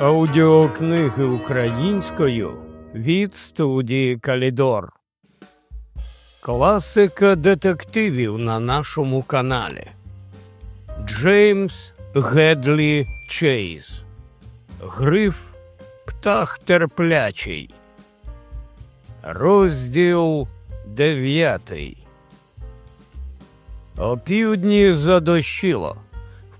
Аудіокниги українською від студії Калідор. Класика детективів на нашому каналі Джеймс Гедлі Чейз. Гриф Птах терплячий. Розділ дев'ятий. Опівдні задощило.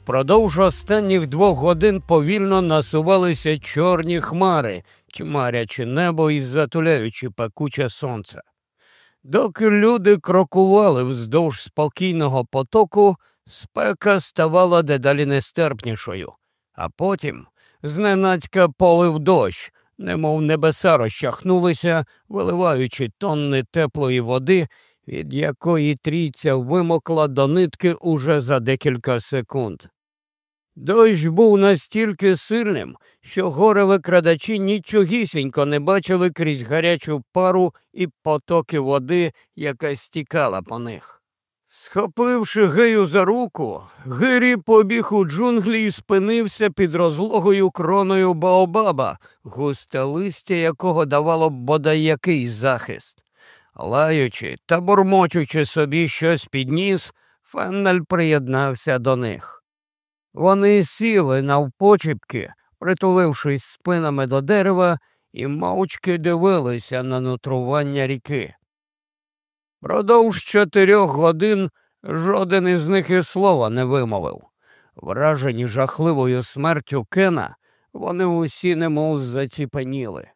Впродовж останніх двох годин повільно насувалися чорні хмари, тьмарячи небо і затуляючи пекуче сонце. Доки люди крокували вздовж спокійного потоку, спека ставала дедалі нестерпнішою, а потім зненацька полив дощ, немов небеса розчахнулися, виливаючи тонни теплої води, від якої трійця вимокла до нитки уже за декілька секунд. Дощ був настільки сильним, що горе викрадачі нічогісінько не бачили крізь гарячу пару і потоки води, яка стікала по них. Схопивши гею за руку, Гирі побіг у джунглі і спинився під розлогою кроною Баобаба, густе листя якого давало бодай якийсь захист. Лаючи та бурмочучи собі щось під ніс, Феннель приєднався до них. Вони сіли навпочіпки, притулившись спинами до дерева, і мовчки дивилися на нутрування ріки. Продовж чотирьох годин жоден із них і слова не вимовив. Вражені жахливою смертю Кена, вони усі немов заціпаніли.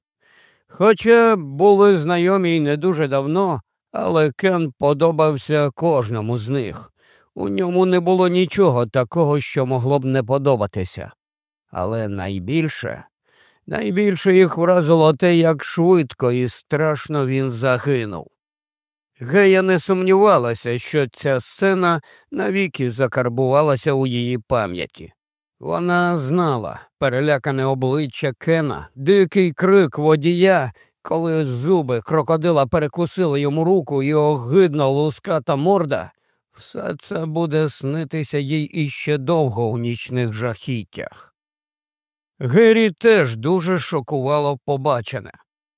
Хоча були знайомі й не дуже давно, але Кен подобався кожному з них. У ньому не було нічого такого, що могло б не подобатися. Але найбільше, найбільше їх вразило те, як швидко і страшно він загинув. Гея не сумнівалася, що ця сцена навіки закарбувалася у її пам'яті. Вона знала перелякане обличчя Кена, дикий крик водія, коли зуби крокодила перекусили йому руку і огидно луската морда, все це буде снитися їй іще довго у нічних жахіттях. Гері теж дуже шокувало побачене,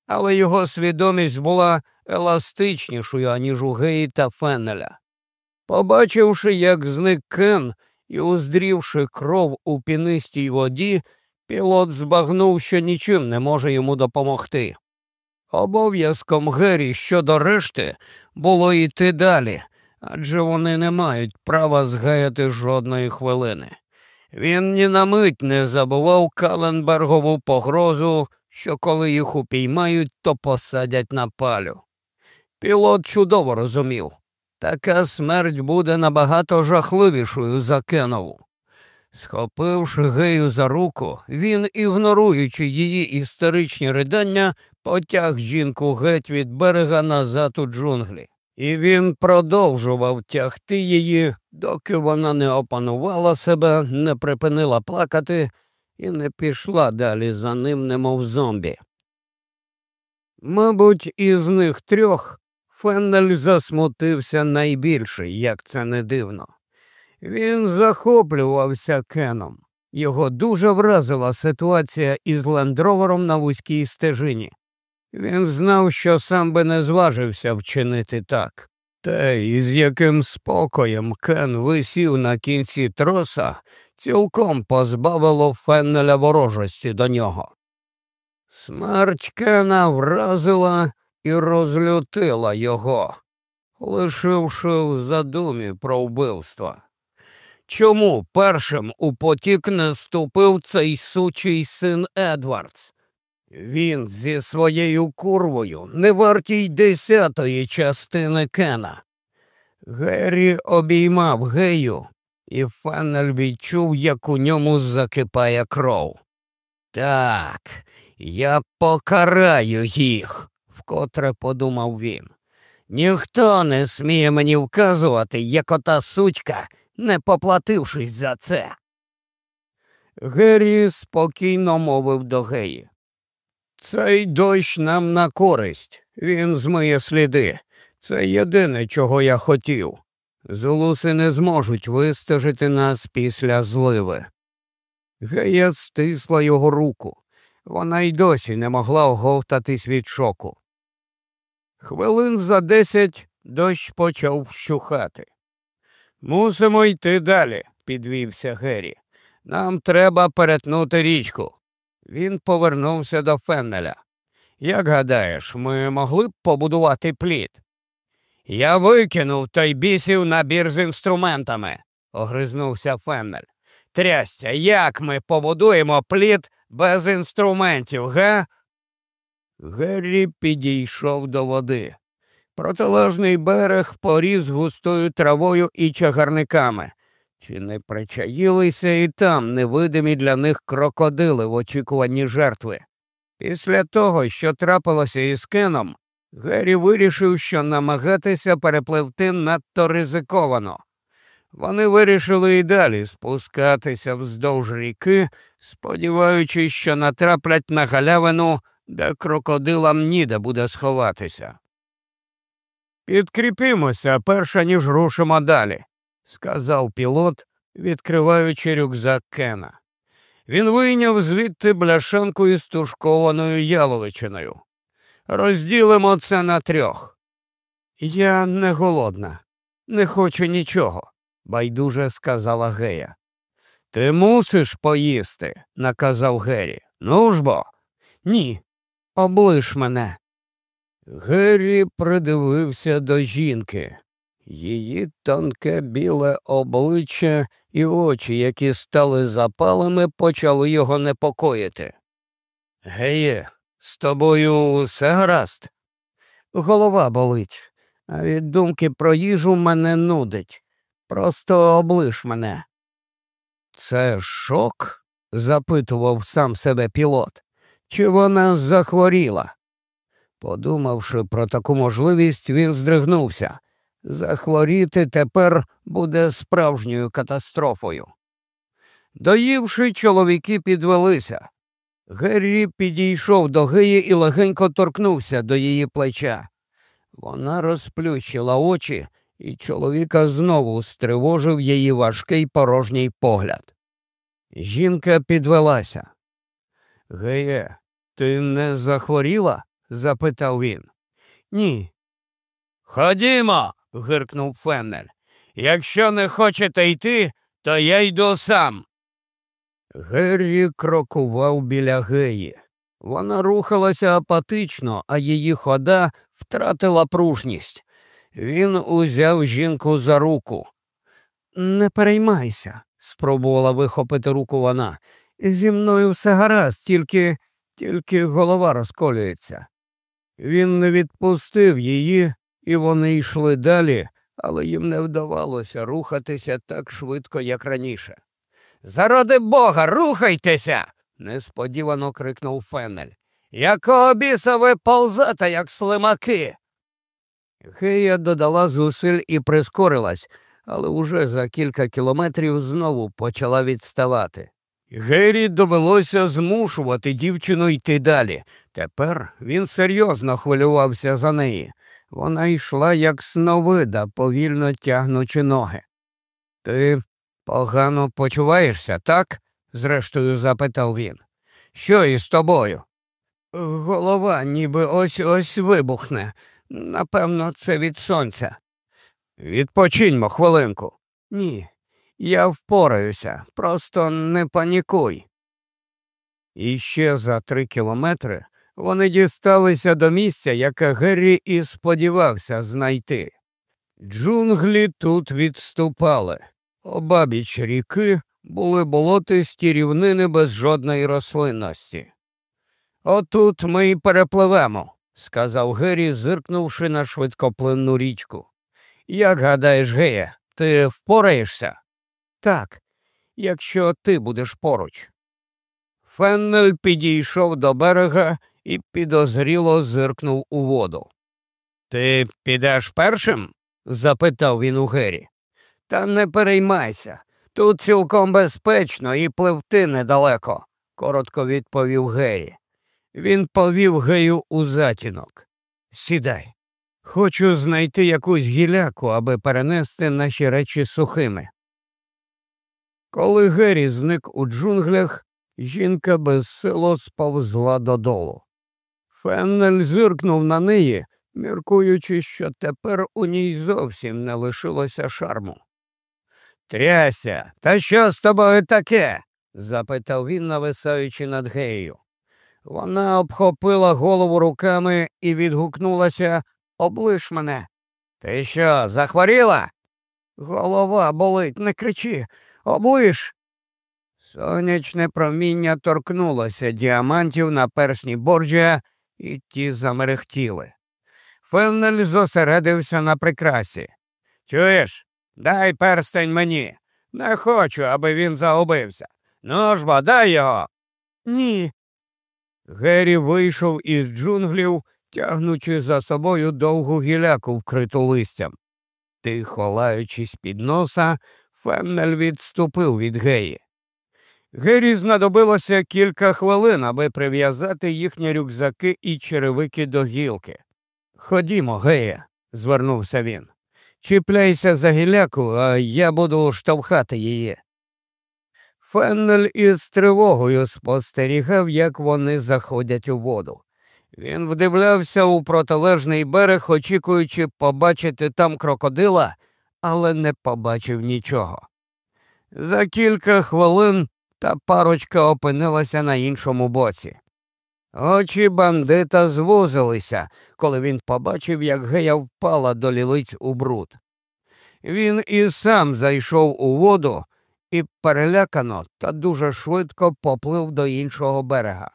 але його свідомість була еластичнішою, аніж у Геї та Феннеля. Побачивши, як зник Кен і уздрівши кров у пінистій воді, пілот збагнув, що нічим не може йому допомогти. Обов'язком Гері щодо решти було йти далі, адже вони не мають права згаяти жодної хвилини. Він ні на мить не забував Каленбергову погрозу, що коли їх упіймають, то посадять на палю. Пілот чудово розумів така смерть буде набагато жахливішою за Кенову. Схопивши гею за руку, він, ігноруючи її історичні ридання, потяг жінку геть від берега назад у джунглі. І він продовжував тягти її, доки вона не опанувала себе, не припинила плакати і не пішла далі за ним, немов зомбі. Мабуть, із них трьох Феннель засмутився найбільше, як це не дивно. Він захоплювався Кеном. Його дуже вразила ситуація із лендровером на вузькій стежині. Він знав, що сам би не зважився вчинити так. Те, із яким спокоєм Кен висів на кінці троса, цілком позбавило Феннеля ворожості до нього. Смерть Кена вразила і розлютила його, лишивши в задумі про вбивство. Чому першим у потік не ступив цей сучий син Едвардс? Він зі своєю курвою не вартій десятої частини Кена. Геррі обіймав гею, і Феннель відчув, як у ньому закипає кров. Так, я покараю їх, вкотре подумав він. Ніхто не сміє мені вказувати, як ота сучка, не поплатившись за це. Геррі спокійно мовив до геї. Цей дощ нам на користь, він змиє сліди. Це єдине, чого я хотів. Зулуси не зможуть вистежити нас після зливи. Гея стисла його руку. Вона й досі не могла оговтатись від шоку. Хвилин за десять дощ почав вщухати. Мусимо йти далі, підвівся Геррі. Нам треба перетнути річку. Він повернувся до Феннеля. Як гадаєш, ми могли б побудувати плід? Я викинув той бісів набір з інструментами, огризнувся Феннель. Трясся, як ми побудуємо плід без інструментів, га? Геррі підійшов до води. Протилежний берег поріс густою травою і чагарниками. Чи не причаїлися і там невидимі для них крокодили в очікуванні жертви? Після того, що трапилося із Кеном, Геррі вирішив, що намагатися перепливти надто ризиковано. Вони вирішили і далі спускатися вздовж ріки, сподіваючись, що натраплять на галявину, де крокодилам ніде буде сховатися. Підкріпімося, перша ніж рушимо далі, сказав пілот, відкриваючи рюкзак Кена. Він вийняв звідти бляшанку із тушкованою яловичиною. Розділимо це на трьох. Я не голодна, не хочу нічого, байдуже сказала Гея. Ти мусиш поїсти, наказав Геррі. Ну ж бо. Ні, облиш мене. Геррі придивився до жінки. Її тонке біле обличчя і очі, які стали запалими, почали його непокоїти. Геє, з тобою все гаразд? Голова болить, а від думки про їжу мене нудить. Просто облиш мене. Це шок? запитував сам себе пілот. Чи вона захворіла? Подумавши про таку можливість, він здригнувся. Захворіти тепер буде справжньою катастрофою. Доївши, чоловіки підвелися. Геррі підійшов до Геї і легенько торкнувся до її плеча. Вона розплющила очі, і чоловіка знову стривожив її важкий порожній погляд. Жінка підвелася. Геє, ти не захворіла? запитав він. Ні. Ходімо гиркнув Феннель. Якщо не хочете йти, то я йду сам. Геррі крокував біля геї. Вона рухалася апатично, а її хода втратила пружність. Він узяв жінку за руку. Не переймайся, спробувала вихопити руку вона. Зі мною все гаразд, тільки тільки голова розколюється. Він не відпустив її, і вони йшли далі, але їм не вдавалося рухатися так швидко, як раніше. Заради бога, рухайтеся. несподівано крикнув Феннель. Якого біса ви ползете, як слимаки? Гея додала зусиль і прискорилась, але уже за кілька кілометрів знову почала відставати. Гері довелося змушувати дівчину йти далі. Тепер він серйозно хвилювався за неї. Вона йшла, як сновида, повільно тягнучи ноги. Ти погано почуваєшся, так? зрештою запитав він. Що із тобою? Голова ніби ось ось вибухне. Напевно, це від сонця. Відпочиньмо хвилинку. Ні, я впораюся, просто не панікуй. І ще за три кілометри вони дісталися до місця, яке Геррі і сподівався знайти. Джунглі тут відступали. Обабіч ріки були болотисті рівнини без жодної рослинності. Отут ми й перепливемо, сказав Геррі, зиркнувши на швидкоплинну річку. Як гадаєш, Гея, ти впораєшся? Так, якщо ти будеш поруч. Феннель підійшов до берега і підозріло зиркнув у воду. Ти підеш першим? запитав він у Гері. Та не переймайся. Тут цілком безпечно і пливти недалеко, коротко відповів Гері. Він повів гею у затінок. Сідай. Хочу знайти якусь гіляку, аби перенести наші речі сухими. Коли Геррі зник у джунглях, жінка безсило сповзла додолу. Феннель зиркнув на неї, міркуючи, що тепер у ній зовсім не лишилося шарму. Тряся, та що з тобою таке? запитав він, нависаючи над геєю. Вона обхопила голову руками і відгукнулася облиш мене. Ти що, захворіла? Голова болить, не кричи, облиш. Сонячне проміння торкнулося діамантів на персні борджія, і ті замерехтіли. Феннель зосередився на прикрасі. Чуєш, дай перстень мені. Не хочу, аби він загубився. Ну ж бо, дай його. Ні. Геррі вийшов із джунглів, тягнучи за собою довгу гіляку, вкриту листям. Тихо лаючись під носа, Феннель відступив від геї. Гері знадобилося кілька хвилин, аби прив'язати їхні рюкзаки і черевики до гілки. Ходімо, гея, звернувся він. Чіпляйся за гіляку, а я буду штовхати її. Феннель із тривогою спостерігав, як вони заходять у воду. Він вдивлявся у протилежний берег, очікуючи побачити там крокодила, але не побачив нічого. За кілька хвилин та парочка опинилася на іншому боці. Очі бандита звузилися, коли він побачив, як гея впала до лілиць у бруд. Він і сам зайшов у воду і перелякано та дуже швидко поплив до іншого берега.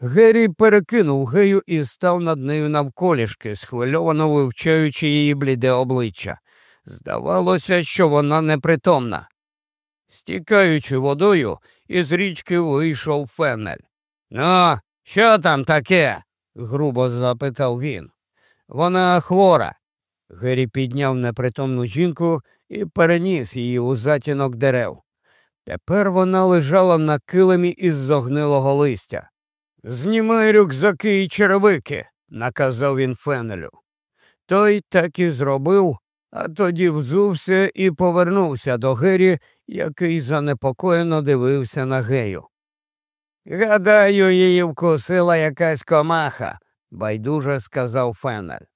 Геррі перекинув гею і став над нею навколішки, схвильовано вивчаючи її бліде обличчя. Здавалося, що вона непритомна. Стікаючи водою, із річки вийшов фенель. Ну, що там таке? грубо запитав він. Вона хвора. Гері підняв непритомну жінку і переніс її у затінок дерев. Тепер вона лежала на килимі із зогнилого листя. Знімай рюкзаки і черевики, наказав він фенелю. Той так і зробив, а тоді взувся і повернувся до Гері, який занепокоєно дивився на гею. Гадаю, її вкусила якась комаха, байдуже сказав Фенель.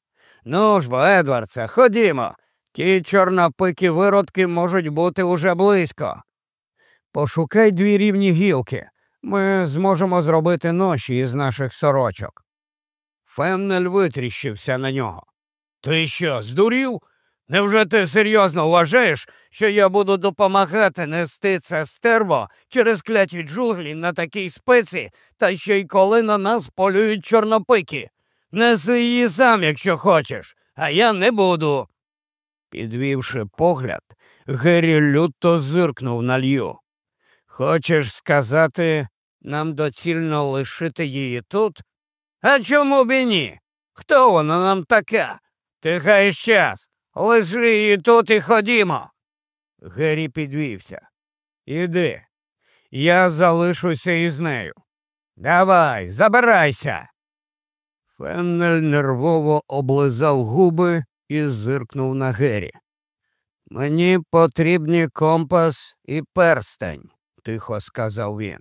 Ну ж бо, Едвардсе, ходімо. Ті чорнопикі виродки можуть бути уже близько. Пошукай дві рівні гілки. Ми зможемо зробити ноші із наших сорочок. Феннель витріщився на нього. Ти що, здурів? Невже ти серйозно вважаєш, що я буду допомагати нести це стерво через кляті джунглі на такій спеці, та ще й коли на нас полюють чорнопики? Неси її сам, якщо хочеш, а я не буду. Підвівши погляд, Геррі люто зиркнув на лью. Хочеш сказати, нам доцільно лишити її тут? А чому б і ні? Хто вона нам така? Ти хаєш час. Лежи її тут і ходімо. Геррі підвівся. Іди. Я залишуся із нею. Давай, забирайся. Феннель нервово облизав губи і зиркнув на Геррі. Мені потрібні компас і перстень, тихо сказав він.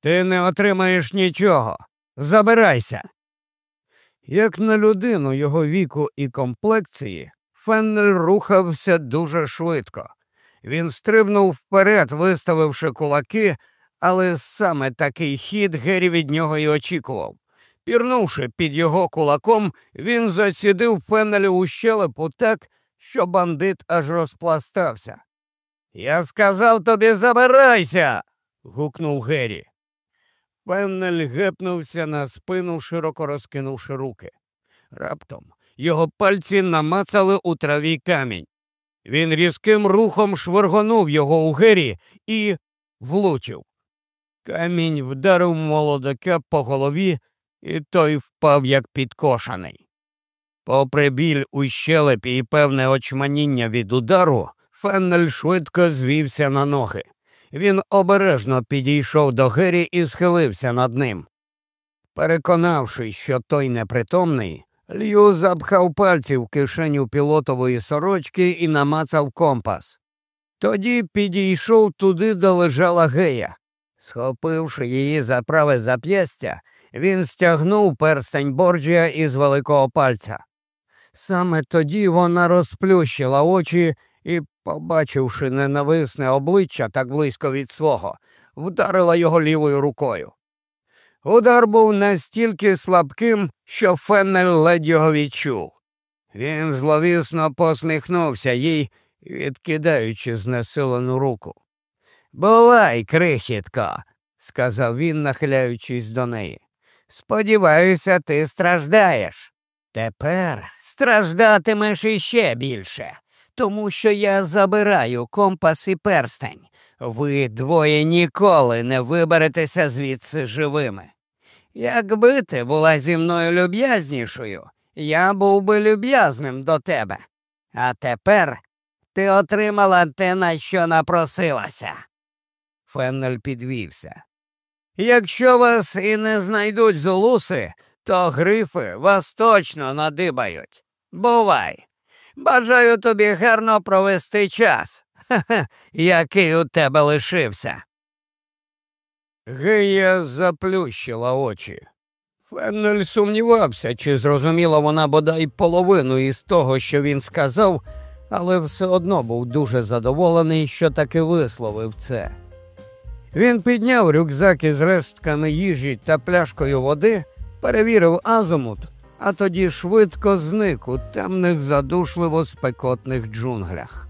Ти не отримаєш нічого. Забирайся. Як на людину його віку і комплекції, Феннель рухався дуже швидко. Він стрибнув вперед, виставивши кулаки, але саме такий хід Гері від нього й очікував. Пірнувши під його кулаком, він зацідив Феннелю у щелепу так, що бандит аж розпластався. Я сказав тобі забирайся. гукнув Геррі. Феннель гепнувся на спину, широко розкинувши руки. Раптом його пальці намацали у траві камінь. Він різким рухом швиргонув його у Гері і влучив. Камінь вдарив молодака по голові, і той впав, як підкошаний. Попри біль у щелепі і певне очманіння від удару, Феннель швидко звівся на ноги. Він обережно підійшов до Гері і схилився над ним. Переконавшись, що той непритомний, Лью запхав пальці в кишеню пілотової сорочки і намацав компас. Тоді підійшов туди, де лежала гея. Схопивши її за праве зап'ястя, він стягнув перстень Борджія із великого пальця. Саме тоді вона розплющила очі і, побачивши ненависне обличчя так близько від свого, вдарила його лівою рукою. Удар був настільки слабким, що Феннель ледь його відчув. Він зловісно посміхнувся їй, відкидаючи знесилену руку. Бувай, крихітко, сказав він, нахиляючись до неї. Сподіваюся, ти страждаєш. Тепер страждатимеш іще більше, тому що я забираю компас і перстень. Ви двоє ніколи не виберетеся звідси живими. Якби ти була зі мною люб'язнішою, я був би люб'язним до тебе. А тепер ти отримала те, на що напросилася. Феннель підвівся. Якщо вас і не знайдуть золуси, то грифи вас точно надибають. Бувай. Бажаю тобі гарно провести час, Ха-ха, який у тебе лишився. Гея заплющила очі. Феннель сумнівався, чи зрозуміла вона бодай половину із того, що він сказав, але все одно був дуже задоволений, що таки висловив це. Він підняв рюкзак із рештками їжі та пляшкою води, перевірив азомут, а тоді швидко зник у темних задушливо спекотних джунглях.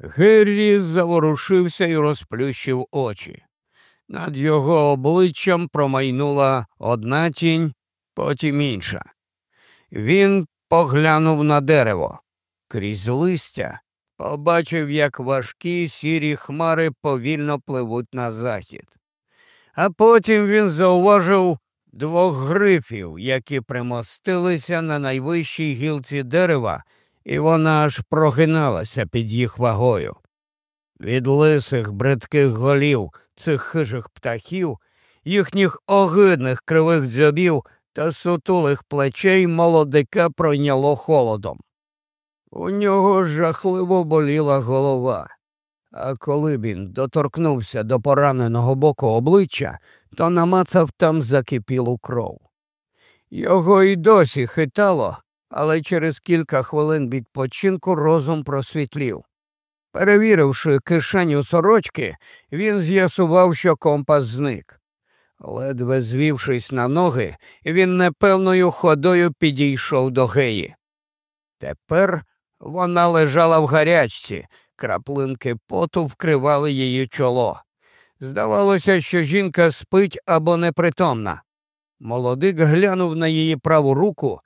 Геррі заворушився і розплющив очі. Над його обличчям промайнула одна тінь, потім інша. Він поглянув на дерево. Крізь листя побачив, як важкі сірі хмари повільно пливуть на захід. А потім він зауважив двох грифів, які примостилися на найвищій гілці дерева, і вона аж прогиналася під їх вагою. Від лисих бридких голів цих хижих птахів, їхніх огидних кривих дзьобів та сутулих плечей молодика пройняло холодом. У нього жахливо боліла голова, а коли він доторкнувся до пораненого боку обличчя, то намацав там закипілу кров. Його й досі хитало, але через кілька хвилин відпочинку розум просвітлів. Перевіривши кишеню сорочки, він з'ясував, що компас зник. Ледве звівшись на ноги, він непевною ходою підійшов до геї. Тепер вона лежала в гарячці, краплинки поту вкривали її чоло. Здавалося, що жінка спить або непритомна. Молодик глянув на її праву руку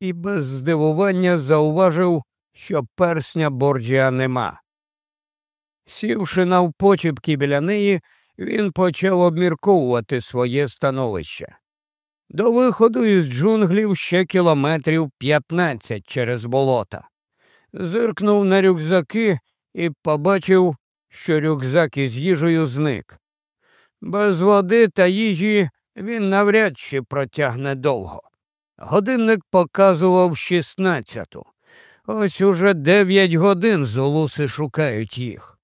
і без здивування зауважив, що персня борджія нема. Сівши навпочіпки біля неї, він почав обмірковувати своє становище. До виходу із джунглів ще кілометрів 15 через болота. Зиркнув на рюкзаки і побачив, що рюкзак із їжею зник. Без води та їжі він навряд чи протягне довго. Годинник показував шістнадцяту. Ось уже дев'ять годин золуси шукають їх.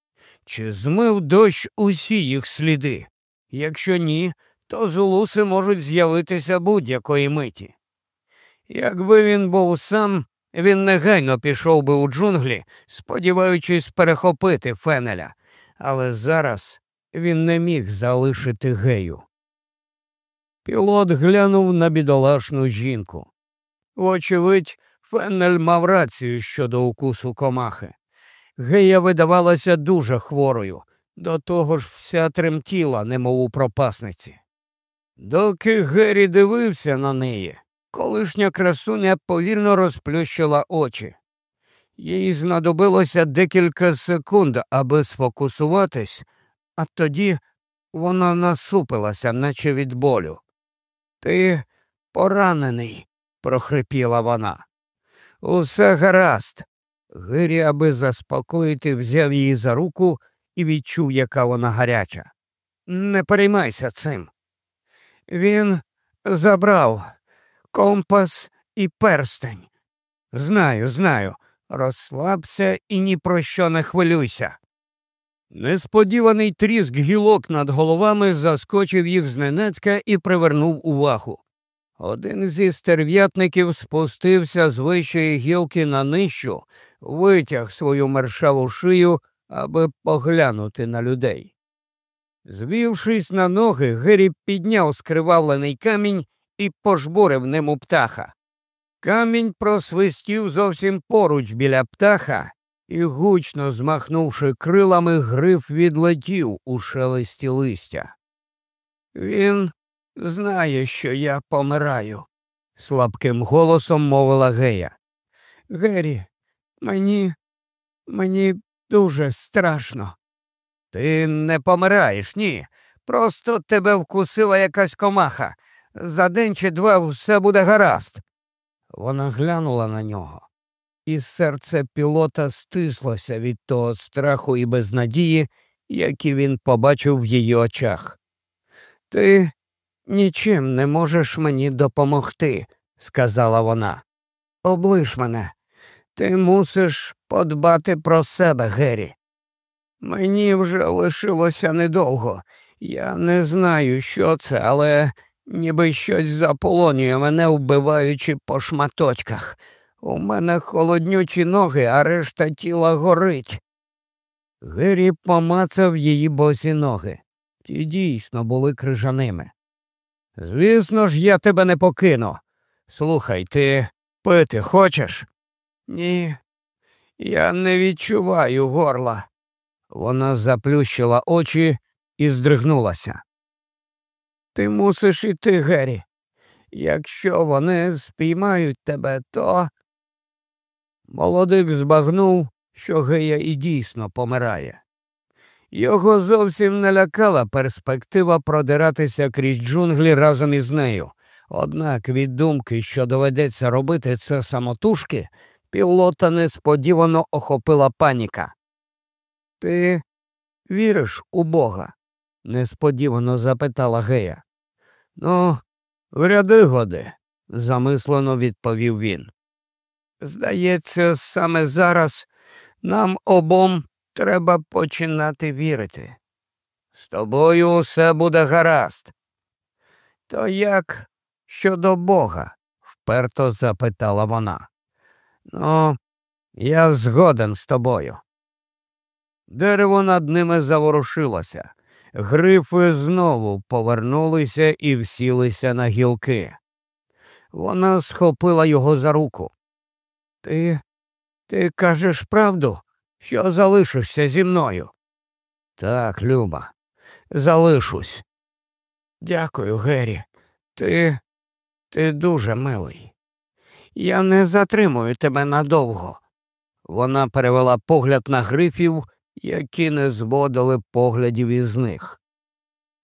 Чи змив дощ усі їх сліди? Якщо ні, то золуси можуть з'явитися будь-якої миті. Якби він був сам, він негайно пішов би у джунглі, сподіваючись перехопити фенеля, але зараз він не міг залишити гею. Пілот глянув на бідолашну жінку. Вочевидь, Феннель мав рацію щодо укусу комахи. Гея видавалася дуже хворою, до того ж вся тремтіла, немов у пропасниці. Доки Гері дивився на неї, колишня красуня повільно розплющила очі. Їй знадобилося декілька секунд, аби сфокусуватись, а тоді вона насупилася, наче від болю. Ти поранений, прохрипіла вона. Усе гаразд. Гирі, аби заспокоїти, взяв її за руку і відчув, яка вона гаряча. Не переймайся цим. Він забрав компас і перстень. Знаю, знаю, розслабся і ні про що не хвилюйся. Несподіваний тріск гілок над головами заскочив їх зненацька і привернув увагу. Один зі стерв'ятників спустився з вищої гілки на нижчу, витяг свою мершаву шию, аби поглянути на людей. Звівшись на ноги, Гері підняв скривавлений камінь і пожбурив ним у птаха. Камінь просвистів зовсім поруч біля птаха і, гучно змахнувши крилами, гриф відлетів у шелесті листя. Він знає, що я помираю, слабким голосом мовила Гея. Гері, мені, мені дуже страшно. Ти не помираєш, ні. Просто тебе вкусила якась комаха. За день чи два все буде гаразд. Вона глянула на нього, і серце пілота стислося від того страху і безнадії, які він побачив в її очах. Ти нічим не можеш мені допомогти, сказала вона. Облиш мене. Ти мусиш подбати про себе, Геррі. Мені вже лишилося недовго. Я не знаю, що це, але ніби щось заполонює мене, вбиваючи по шматочках. У мене холоднючі ноги, а решта тіла горить. Гері помацав її босі ноги. Ті дійсно були крижаними. Звісно ж, я тебе не покину. Слухай, ти пити хочеш? Ні, я не відчуваю горла. Вона заплющила очі і здригнулася. Ти мусиш іти, Гері. Якщо вони спіймають тебе, то. Молодик збагнув, що Гея і дійсно помирає. Його зовсім не лякала перспектива продиратися крізь джунглі разом із нею. Однак від думки, що доведеться робити це самотужки, пілота несподівано охопила паніка. Ти віриш у Бога? несподівано запитала Гея. Ну, вряди годи, замислено відповів він. Здається, саме зараз нам обом треба починати вірити. З тобою усе буде гаразд. То як щодо Бога? вперто запитала вона. Ну, я згоден з тобою. Дерево над ними заворушилося. Грифи знову повернулися і всілися на гілки. Вона схопила його за руку. Ти ти кажеш правду, що залишишся зі мною? Так, Люба, залишусь. Дякую, Геррі. Ти ти дуже милий. Я не затримую тебе надовго. Вона перевела погляд на грифів які не зводили поглядів із них.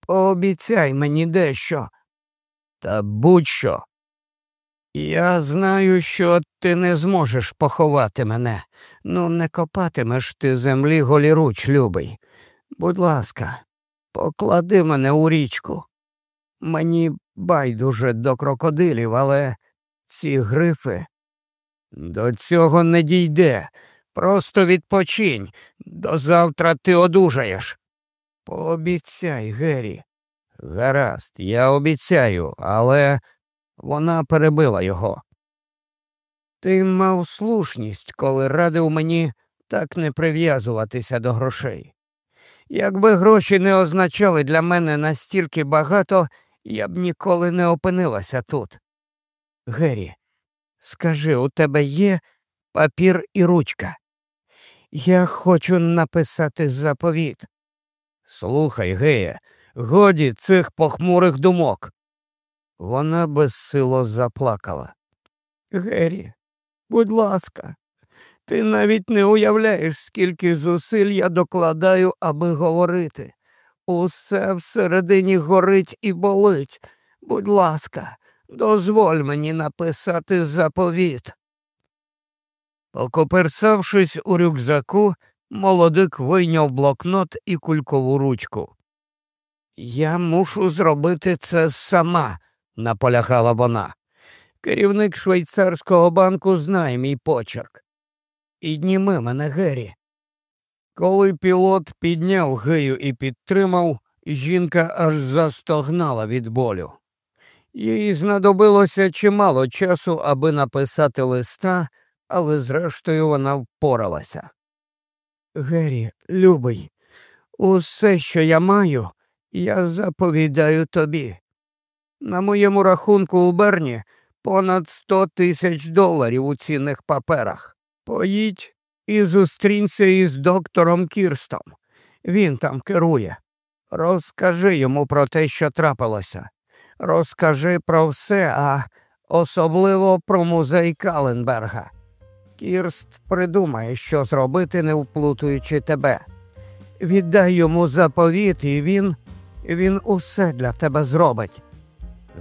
Пообіцяй мені дещо. Та будь-що. Я знаю, що ти не зможеш поховати мене. Ну, не копатимеш ти землі голіруч, любий. Будь ласка, поклади мене у річку. Мені байдуже до крокодилів, але ці грифи до цього не дійде. Просто відпочинь. До завтра ти одужаєш. Пообіцяй, Геррі. Гаразд, я обіцяю, але вона перебила його. Ти мав слушність, коли радив мені так не прив'язуватися до грошей. Якби гроші не означали для мене настільки багато, я б ніколи не опинилася тут. Геррі, скажи, у тебе є папір і ручка? Я хочу написати заповіт. Слухай, Гея, годі цих похмурих думок. Вона безсило заплакала. Гері, будь ласка, ти навіть не уявляєш, скільки зусиль я докладаю, аби говорити. Усе всередині горить і болить. Будь ласка, дозволь мені написати заповіт. Окоперсавшись у рюкзаку, молодик вийняв блокнот і кулькову ручку. Я мушу зробити це сама, наполягала вона. Керівник швейцарського банку знає мій почерк. Підніми мене, Гері. Коли пілот підняв Гею і підтримав, жінка аж застогнала від болю. Їй знадобилося чимало часу, аби написати листа, але зрештою вона впоралася. Гері, любий, усе, що я маю, я заповідаю тобі. На моєму рахунку у Берні понад сто тисяч доларів у цінних паперах. Поїдь і зустрінься із доктором Кірстом. Він там керує. Розкажи йому про те, що трапилося. Розкажи про все, а особливо про музей Каленберга. Кірст придумає, що зробити, не вплутуючи тебе. Віддай йому заповіт, і він, він усе для тебе зробить.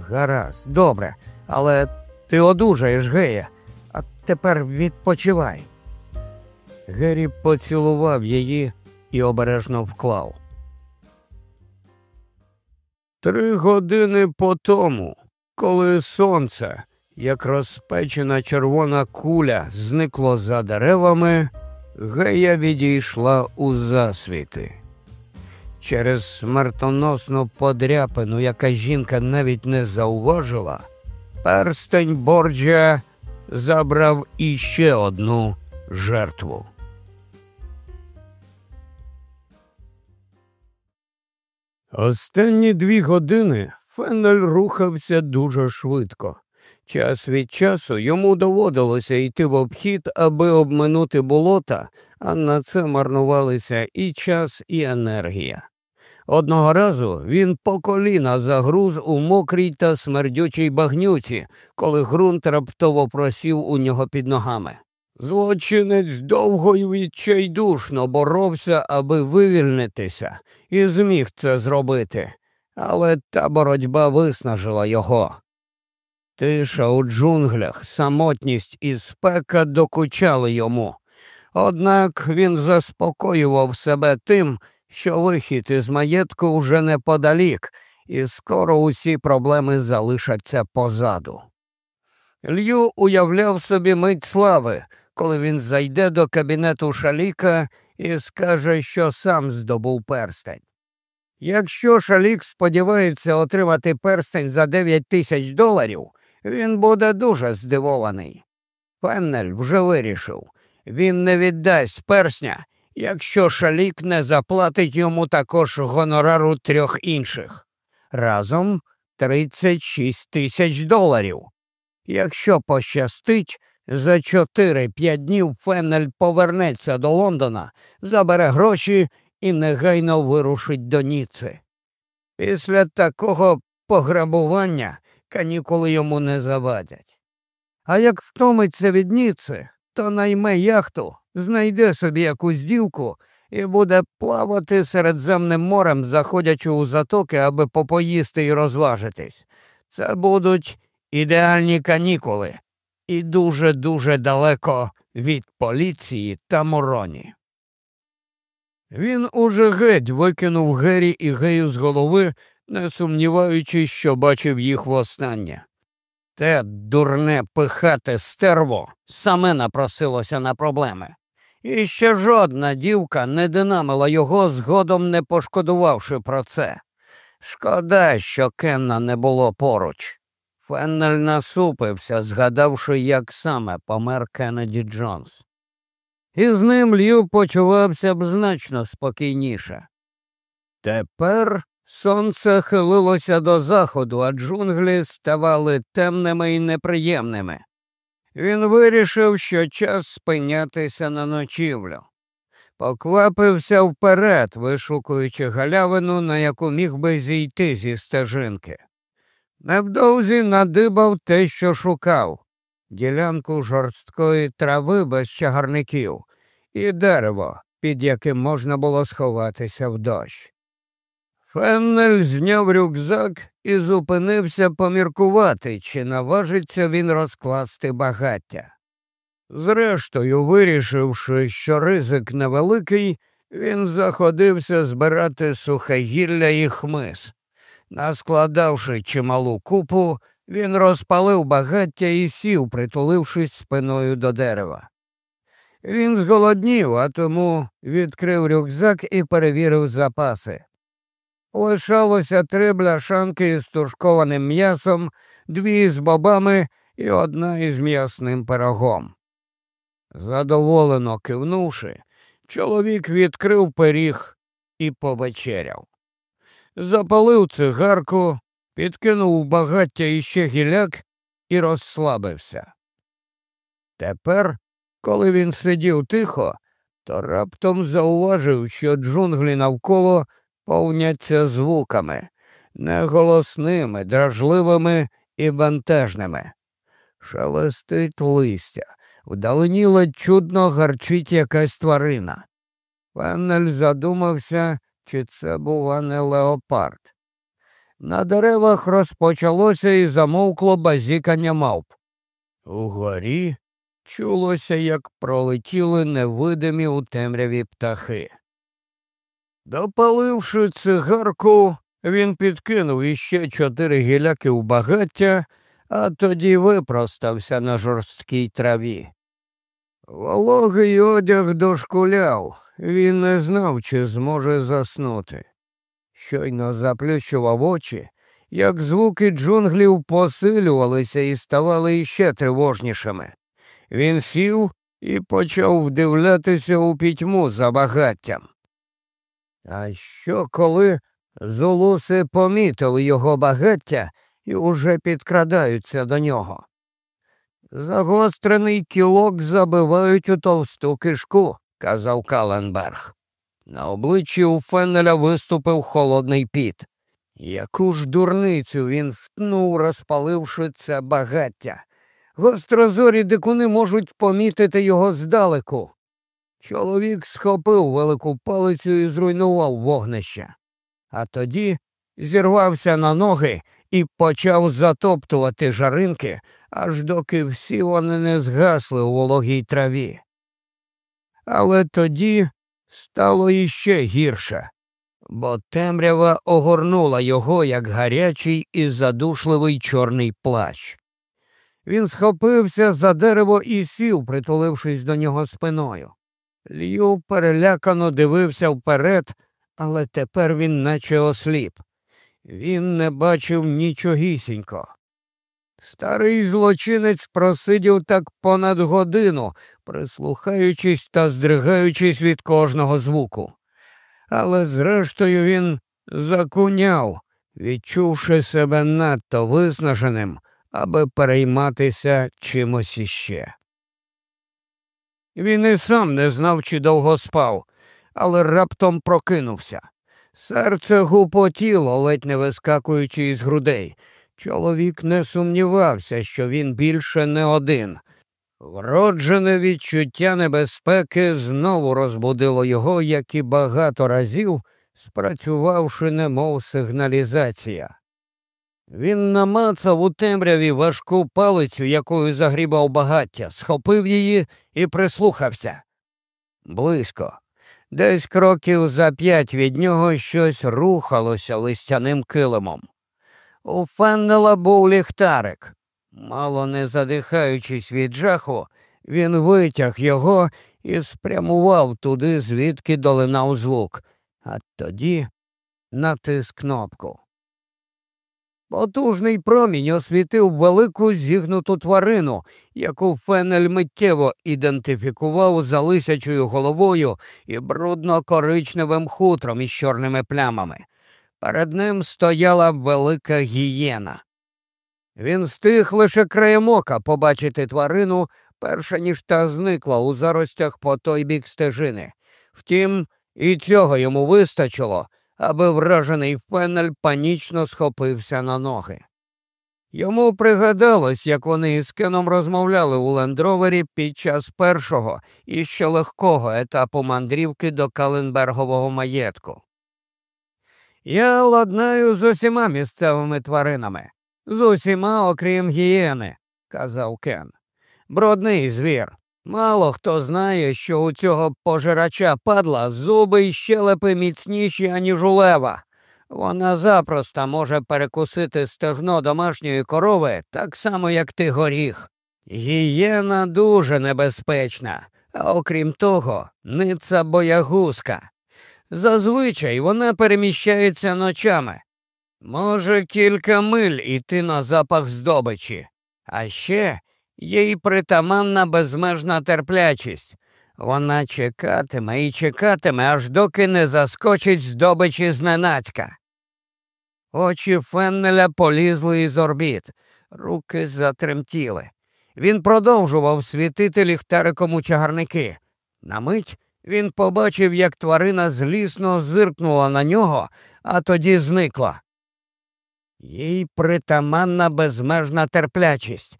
Гаразд, добре, але ти одужаєш, Гея, а тепер відпочивай. Гері поцілував її і обережно вклав. Три години по тому, коли сонце, як розпечена червона куля, зникло за деревами, Гея відійшла у засвіти. Через смертоносну подряпину, яка жінка навіть не зауважила, перстень Борджа забрав іще одну жертву. Останні дві години Феннель рухався дуже швидко. Час від часу йому доводилося йти в обхід, аби обминути болота, а на це марнувалися і час, і енергія. Одного разу він по коліна загруз у мокрій та смердючій багнюці, коли ґрунт раптово просів у нього під ногами. Злочинець довго й відчайдушно боровся, аби вивільнитися, і зміг це зробити, але та боротьба виснажила його. Тиша у джунглях, самотність і спека докучали йому. Однак він заспокоював себе тим, що вихід із маєтку вже неподалік, і скоро усі проблеми залишаться позаду. Лью уявляв собі мить слави, коли він зайде до кабінету шаліка і скаже, що сам здобув перстень. Якщо шалік сподівається отримати перстень за 9 тисяч доларів, він буде дуже здивований. Феннель вже вирішив він не віддасть персня, якщо шалік не заплатить йому також гонорару трьох інших. Разом 36 тисяч доларів. Якщо пощастить, за 4-5 днів Феннель повернеться до Лондона, забере гроші і негайно вирушить до Ніци. Після такого пограбування канікули йому не завадять. А як втомиться від Ніци, то найме яхту, знайде собі якусь дівку і буде плавати Середземним морем, заходячи у затоки, аби попоїсти і розважитись. Це будуть ідеальні канікули і дуже-дуже далеко від поліції та мороні. Він уже геть викинув Гері і Гею з голови, не сумніваючись, що бачив їх востаннє. Те дурне пихате стерво саме напросилося на проблеми. І ще жодна дівка не динамила його, згодом не пошкодувавши про це. Шкода, що Кенна не було поруч. Феннель насупився, згадавши, як саме помер Кеннеді Джонс. І з ним Лью почувався б значно спокійніше. Тепер сонце хилилося до заходу, а джунглі ставали темними і неприємними. Він вирішив, що час спинятися на ночівлю. Поквапився вперед, вишукуючи галявину, на яку міг би зійти зі стежинки. Невдовзі надибав те, що шукав ділянку жорсткої трави без чагарників і дерево, під яким можна було сховатися в дощ. Феннель зняв рюкзак і зупинився поміркувати, чи наважиться він розкласти багаття. Зрештою, вирішивши, що ризик невеликий, він заходився збирати сухе гілля і хмиз. Наскладавши чималу купу, він розпалив багаття і сів, притулившись спиною до дерева. Він зголоднів, а тому відкрив рюкзак і перевірив запаси. Лишалося три бляшанки із тушкованим м'ясом, дві з бобами і одна із м'ясним пирогом. Задоволено кивнувши, чоловік відкрив пиріг і повечеряв. Запалив цигарку, підкинув багаття іще гіляк і розслабився. Тепер, коли він сидів тихо, то раптом зауважив, що джунглі навколо повняться звуками, неголосними, дражливими і бентежними. Шелестить листя, вдалині чудно гарчить якась тварина. Пеннель задумався, чи це, бува, не леопард. На деревах розпочалося і замовкло базікання мавп. Угорі чулося, як пролетіли невидимі у темряві птахи. Допаливши цигарку, він підкинув іще чотири гіляки в багаття, а тоді випростався на жорсткій траві. Вологий одяг дошкуляв, він не знав, чи зможе заснути. Щойно заплющував очі, як звуки джунглів посилювалися і ставали іще тривожнішими. Він сів і почав вдивлятися у пітьму за багаттям. А що, коли золуси помітили його багаття і уже підкрадаються до нього? Загострений кілок забивають у товсту кишку, казав Каленберг. На обличчі у Феннеля виступив холодний піт. Яку ж дурницю він втнув, розпаливши це багаття. Гострозорі дикуни можуть помітити його здалеку. Чоловік схопив велику палицю і зруйнував вогнище, а тоді зірвався на ноги і почав затоптувати жаринки, аж доки всі вони не згасли у вологій траві. Але тоді стало іще гірше, бо темрява огорнула його, як гарячий і задушливий чорний плащ. Він схопився за дерево і сів, притулившись до нього спиною. Лью перелякано дивився вперед, але тепер він наче осліп. Він не бачив нічогісінько. Старий злочинець просидів так понад годину, прислухаючись та здригаючись від кожного звуку. Але зрештою він закуняв, відчувши себе надто виснаженим, аби перейматися чимось іще. Він і сам не знав, чи довго спав, але раптом прокинувся. Серце гупотіло, ледь не вискакуючи із грудей. Чоловік не сумнівався, що він більше не один. Вроджене відчуття небезпеки знову розбудило його, як і багато разів, спрацювавши, немов сигналізація. Він намацав у темряві важку палицю, якою загрібав багаття, схопив її і прислухався. Близько. Десь кроків за п'ять від нього щось рухалося листяним килимом. У Феннела був ліхтарик. Мало не задихаючись від жаху, він витяг його і спрямував туди, звідки долинав звук, а тоді натис кнопку. Потужний промінь освітив велику зігнуту тварину, яку Фенель миттєво ідентифікував за лисячою головою і брудно коричневим хутром із чорними плямами. Перед ним стояла велика гієна. Він стиг лише краєм ока побачити тварину, перша ніж та зникла у заростях по той бік стежини. Втім, і цього йому вистачило, аби вражений Феннель панічно схопився на ноги. Йому пригадалось, як вони із Кеном розмовляли у лендровері під час першого і ще легкого етапу мандрівки до Каленбергового маєтку. Я ладнаю з усіма місцевими тваринами, з усіма, окрім гієни, казав Кен. Брудний звір. Мало хто знає, що у цього пожирача падла зуби й щелепи міцніші, аніж у лева. Вона запросто може перекусити стегно домашньої корови так само, як ти горіх. Гієна дуже небезпечна, а окрім того, ниця боягузка. Зазвичай вона переміщається ночами. Може кілька миль іти на запах здобичі, а ще їй притаманна безмежна терплячість. Вона чекатиме і чекатиме, аж доки не заскочить здобичі зненацька. Очі Феннеля полізли із орбіт, руки затремтіли. Він продовжував світити ліхтариком у чагарники. На мить він побачив, як тварина злісно зиркнула на нього, а тоді зникла. Їй притаманна безмежна терплячість.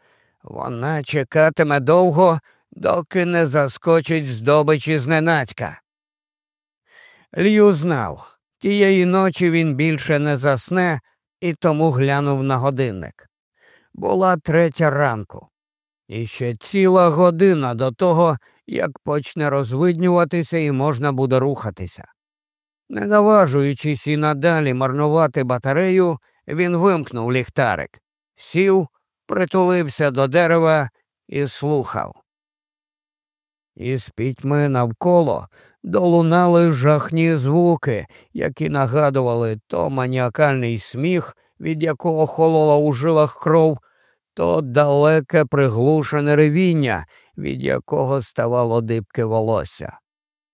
Вона чекатиме довго, доки не заскочить здобичі зненацька. Лью знав, тієї ночі він більше не засне і тому глянув на годинник. Була третя ранку. І ще ціла година до того, як почне розвиднюватися і можна буде рухатися. Не наважуючись і надалі марнувати батарею, він вимкнув ліхтарик, сів, притулився до дерева і слухав. Із пітьми навколо долунали жахні звуки, які нагадували то маніакальний сміх, від якого холола у жилах кров, то далеке приглушене ревіння, від якого ставало дибке волосся.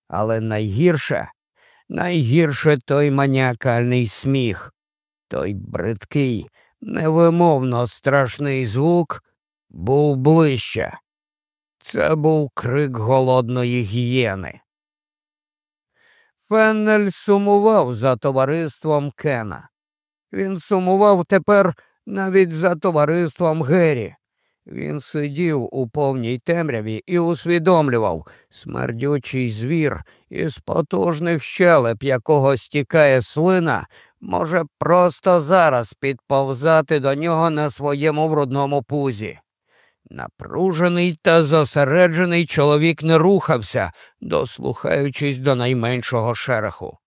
Але найгірше, найгірше той маніакальний сміх, той бридкий, невимовно страшний звук був ближче. Це був крик голодної гієни. Феннель сумував за товариством Кена. Він сумував тепер навіть за товариством Гері. Він сидів у повній темряві і усвідомлював смердючий звір із потужних щелеп, якого стікає слина, може просто зараз підповзати до нього на своєму брудному пузі. Напружений та зосереджений чоловік не рухався, дослухаючись до найменшого шереху.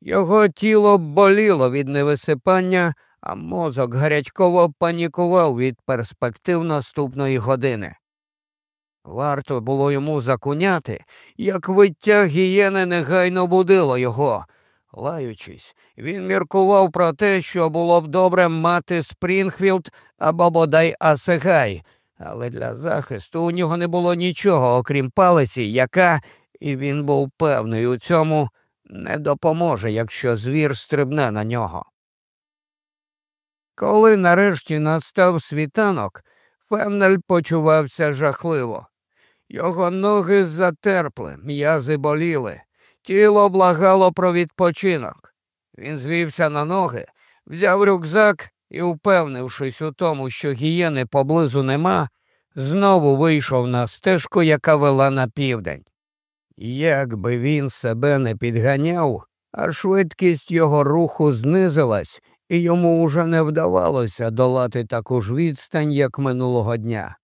Його тіло боліло від невисипання, а мозок гарячково панікував від перспектив наступної години. Варто було йому закуняти, як виття гієни негайно будило його. Лаючись, він міркував про те, що було б добре мати Спрінгфілд або бодай Асегай, але для захисту у нього не було нічого, окрім палиці, яка, і він був певний у цьому, не допоможе, якщо звір стрибне на нього. Коли нарешті настав світанок, Фемнель почувався жахливо. Його ноги затерпли, м'язи боліли, тіло благало про відпочинок. Він звівся на ноги, взяв рюкзак і, упевнившись у тому, що гієни поблизу нема, знову вийшов на стежку, яка вела на південь. Як би він себе не підганяв, а швидкість його руху знизилась, і йому уже не вдавалося долати таку ж відстань, як минулого дня.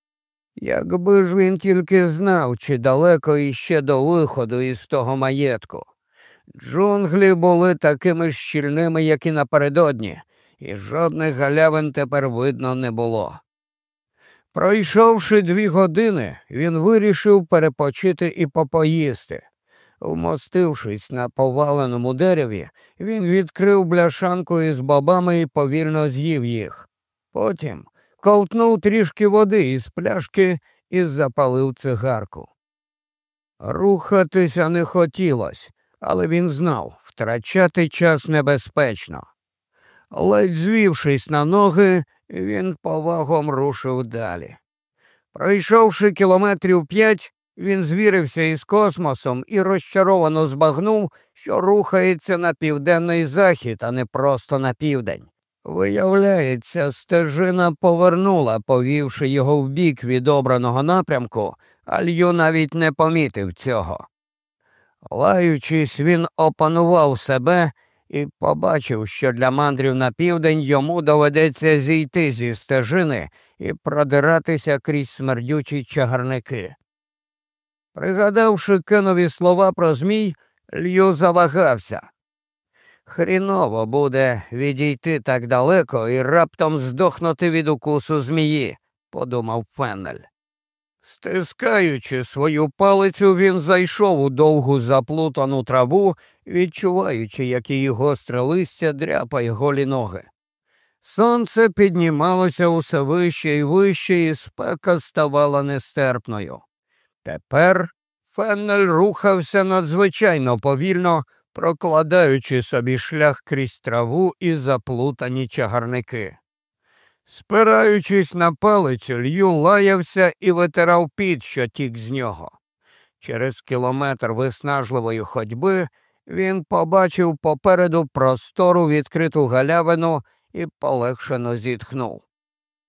Якби ж він тільки знав, чи далеко іще до виходу із того маєтку. Джунглі були такими щільними, як і напередодні, і жодних галявин тепер видно не було. Пройшовши дві години, він вирішив перепочити і попоїсти. Вмостившись на поваленому дереві, він відкрив бляшанку із бабами і повільно з'їв їх. Потім ковтнув трішки води із пляшки і запалив цигарку. Рухатися не хотілося, але він знав, втрачати час небезпечно. Ледь звівшись на ноги, він повагом рушив далі. Пройшовши кілометрів п'ять, він звірився із космосом і розчаровано збагнув, що рухається на південний захід, а не просто на південь. Виявляється, стежина повернула, повівши його в бік від обраного напрямку, а Лью навіть не помітив цього. Лаючись, він опанував себе і побачив, що для мандрів на південь йому доведеться зійти зі стежини і продиратися крізь смердючі чагарники. Пригадавши Кенові слова про Змій, Лью завагався. Хріново буде відійти так далеко і раптом здохнути від укусу змії, подумав Феннель. Стискаючи свою палицю, він зайшов у довгу заплутану траву, відчуваючи, як її гостре листя дряпає голі ноги. Сонце піднімалося усе вище і вище, і спека ставала нестерпною. Тепер Феннель рухався надзвичайно повільно, прокладаючи собі шлях крізь траву і заплутані чагарники. Спираючись на палицю, Лью лаявся і витирав під, що тік з нього. Через кілометр виснажливої ходьби він побачив попереду простору відкриту галявину і полегшено зітхнув.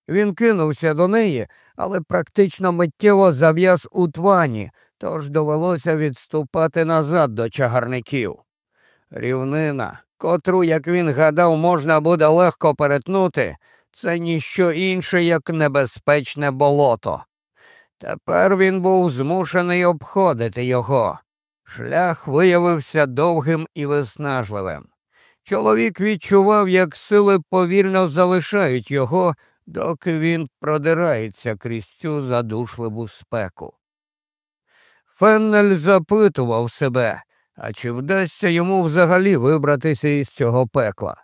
Він кинувся до неї, але практично миттєво зав'яз у твані, тож довелося відступати назад до чагарників. Рівнина, котру, як він гадав, можна буде легко перетнути, це ніщо інше, як небезпечне болото. Тепер він був змушений обходити його. Шлях виявився довгим і виснажливим. Чоловік відчував, як сили повільно залишають його, доки він продирається крізь цю задушливу спеку. Феннель запитував себе, а чи вдасться йому взагалі вибратися із цього пекла?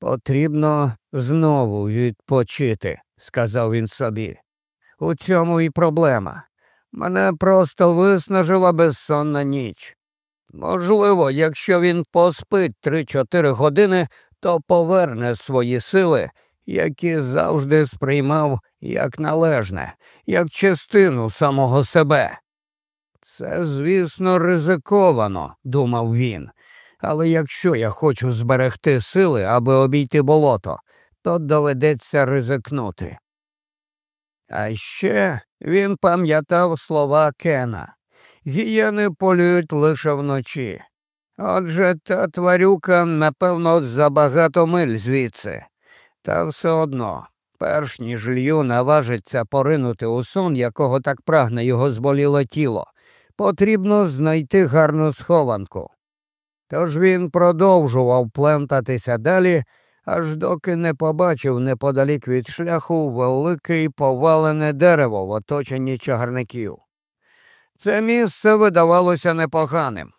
Потрібно знову відпочити, сказав він собі. У цьому і проблема. Мене просто виснажила безсонна ніч. Можливо, якщо він поспить три-чотири години, то поверне свої сили, які завжди сприймав як належне, як частину самого себе. Це, звісно, ризиковано, думав він. Але якщо я хочу зберегти сили, аби обійти болото, то доведеться ризикнути. А ще він пам'ятав слова Кена гієни полюють лише вночі. Отже, та тварюка, напевно, забагато миль звідси. Та все одно, перш ніж Лью наважиться поринути у сон, якого так прагне його зболіло тіло, потрібно знайти гарну схованку. Тож він продовжував плентатися далі, аж доки не побачив неподалік від шляху велике повалене дерево в оточенні чагарників. Це місце видавалося непоганим.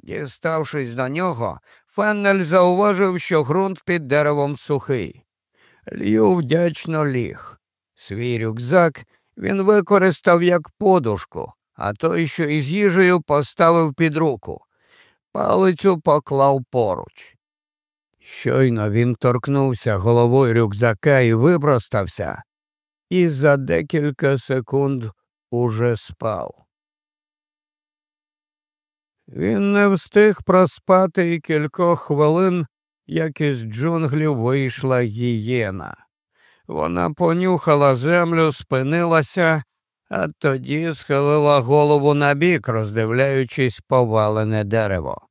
Діставшись до нього, Феннель зауважив, що ґрунт під деревом сухий. Лью вдячно ліг. Свій рюкзак він використав як подушку, а той, що із їжею поставив під руку. Палицю поклав поруч. Щойно він торкнувся головою рюкзака і випростався, і за декілька секунд уже спав. Він не встиг проспати і кількох хвилин, як із джунглів вийшла гієна. Вона понюхала землю, спинилася, а тоді схилила голову набік, роздивляючись повалене дерево.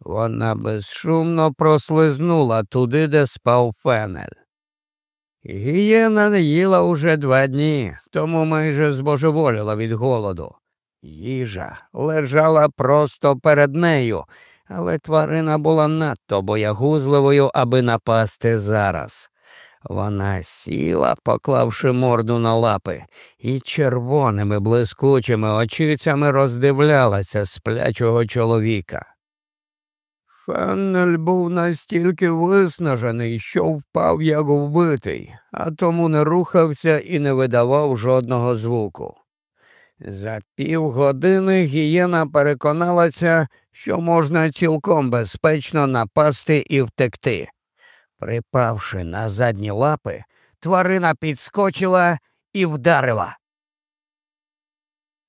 Вона безшумно прослизнула туди, де спав фенель. Гієна не їла уже два дні, тому майже збожеволіла від голоду. Їжа лежала просто перед нею, але тварина була надто боягузливою, аби напасти зараз. Вона сіла, поклавши морду на лапи, і червоними блискучими очицями роздивлялася сплячого чоловіка. Феннель був настільки виснажений, що впав як вбитий, а тому не рухався і не видавав жодного звуку. За півгодини гієна переконалася, що можна цілком безпечно напасти і втекти. Припавши на задні лапи, тварина підскочила і вдарила.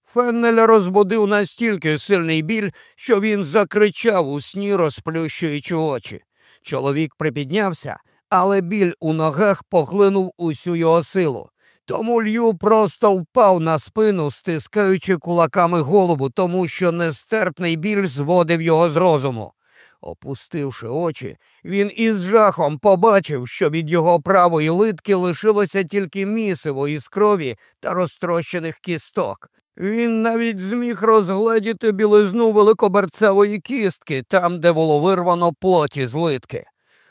Феннеля розбудив настільки сильний біль, що він закричав у сні, розплющуючи очі. Чоловік припіднявся, але біль у ногах поглинув усю його силу. Тому Лью просто впав на спину, стискаючи кулаками голову, тому що нестерпний біль зводив його з розуму. Опустивши очі, він із жахом побачив, що від його правої литки лишилося тільки місиво із крові та розтрощених кісток. Він навіть зміг розгледіти білизну великоберцевої кістки там, де було вирвано плоті з литки.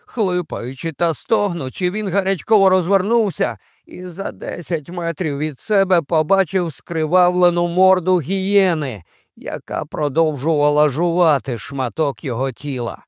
Хлипаючи та стогнучи, він гарячково розвернувся і за десять метрів від себе побачив скривавлену морду гієни, яка продовжувала жувати шматок його тіла.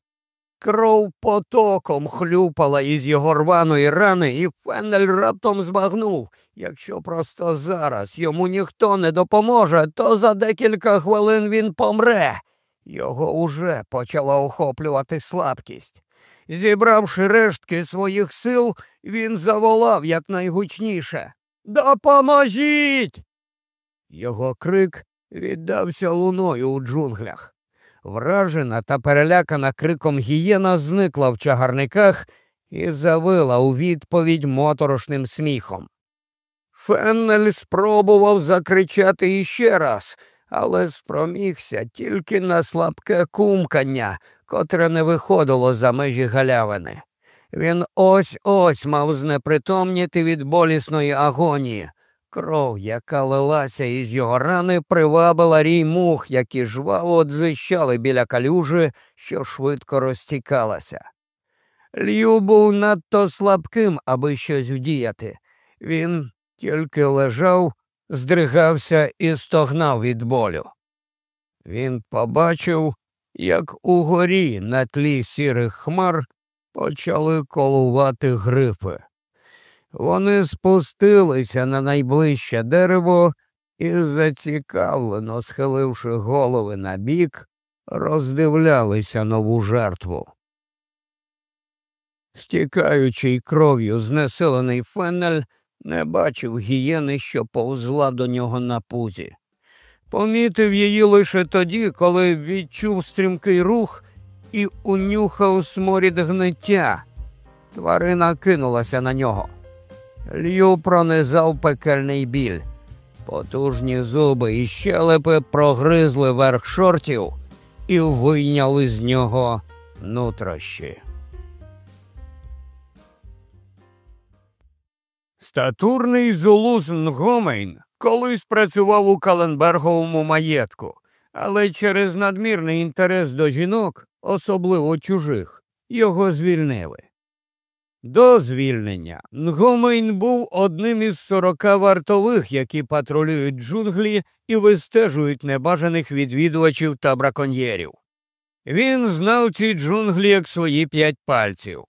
Кров потоком хлюпала із його рваної рани, і Феннель раптом збагнув. Якщо просто зараз йому ніхто не допоможе, то за декілька хвилин він помре. Його уже почала охоплювати слабкість. Зібравши рештки своїх сил, він заволав якнайгучніше Допоможіть! Його крик віддався луною у джунглях. Вражена та перелякана криком гієна зникла в чагарниках і завила у відповідь моторошним сміхом. Феннель спробував закричати іще раз, але спромігся тільки на слабке кумкання, котре не виходило за межі галявини. Він ось ось мав знепритомніти від болісної агонії. Кров, яка лилася із його рани, привабила рій мух, які жваво дзищали біля калюжі, що швидко розтікалася. Лью був надто слабким, аби щось вдіяти. Він тільки лежав, здригався і стогнав від болю. Він побачив, як угорі на тлі сірих хмар почали колувати грифи. Вони спустилися на найближче дерево і, зацікавлено схиливши голови на бік, роздивлялися нову жертву. Стікаючий кров'ю знесилений фенель не бачив гієни, що повзла до нього на пузі. Помітив її лише тоді, коли відчув стрімкий рух і унюхав сморід гниття. Тварина кинулася на нього. Лью пронизав пекельний біль. Потужні зуби і щелепи прогризли верх шортів і вийняли з нього нутрощі. Статурний Зулус Нгомейн колись працював у Каленберговому маєтку, але через надмірний інтерес до жінок, особливо чужих, його звільнили. До звільнення Нгомейн був одним із сорока вартових, які патрулюють джунглі і вистежують небажаних відвідувачів та браконьєрів. Він знав ці джунглі як свої п'ять пальців.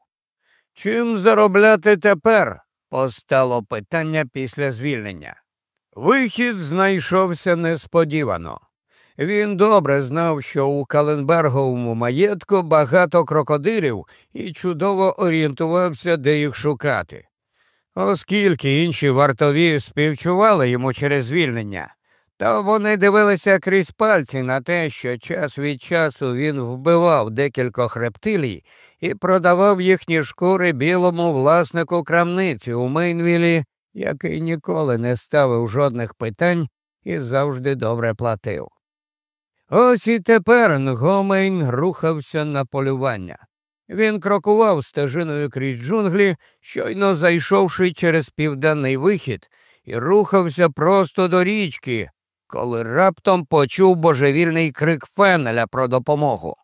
Чим заробляти тепер? постало питання після звільнення. Вихід знайшовся несподівано. Він добре знав, що у Каленберговому маєтку багато крокодилів і чудово орієнтувався, де їх шукати. Оскільки інші вартові співчували йому через звільнення, то вони дивилися крізь пальці на те, що час від часу він вбивав декількох рептилій і продавав їхні шкури білому власнику крамниці у Мейнвілі, який ніколи не ставив жодних питань і завжди добре платив. Ось і тепер Нгомейн рухався на полювання. Він крокував стежиною крізь джунглі, щойно зайшовши через південний вихід, і рухався просто до річки, коли раптом почув божевільний крик Фенеля про допомогу.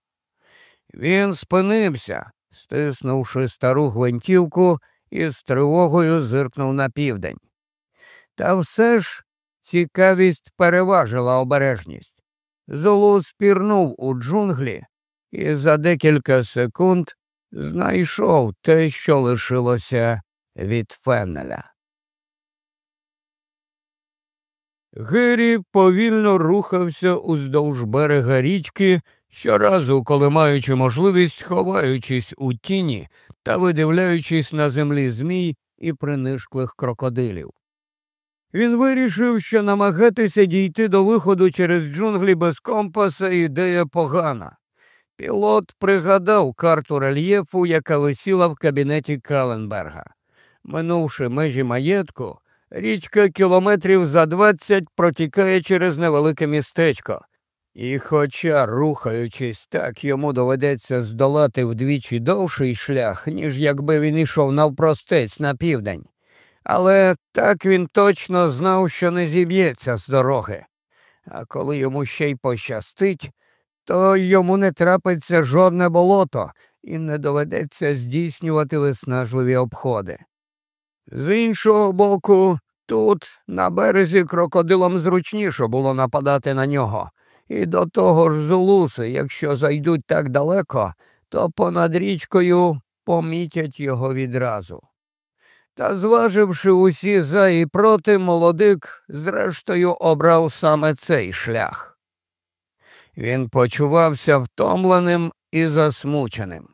Він спинився, стиснувши стару гвинтівку і з тривогою зиркнув на південь. Та все ж цікавість переважила обережність. Золу спірнув у джунглі і за декілька секунд знайшов те, що лишилося від Феннеля. Гері повільно рухався уздовж берега річки, щоразу, коли маючи можливість, ховаючись у тіні та видивляючись на землі змій і принишклих крокодилів. Він вирішив, що намагатися дійти до виходу через джунглі без компаса ідея погана. Пілот пригадав карту рельєфу, яка висіла в кабінеті Каленберга. Минувши межі маєтку, річка кілометрів за двадцять протікає через невелике містечко. І, хоча, рухаючись так, йому доведеться здолати вдвічі довший шлях, ніж якби він ішов навпростець на південь але так він точно знав, що не зіб'ється з дороги. А коли йому ще й пощастить, то йому не трапиться жодне болото, і не доведеться здійснювати виснажливі обходи. З іншого боку, тут, на березі, крокодилам зручніше було нападати на нього, і до того ж зулуси, якщо зайдуть так далеко, то понад річкою помітять його відразу. Та, зваживши усі за і проти, молодик, зрештою, обрав саме цей шлях. Він почувався втомленим і засмученим.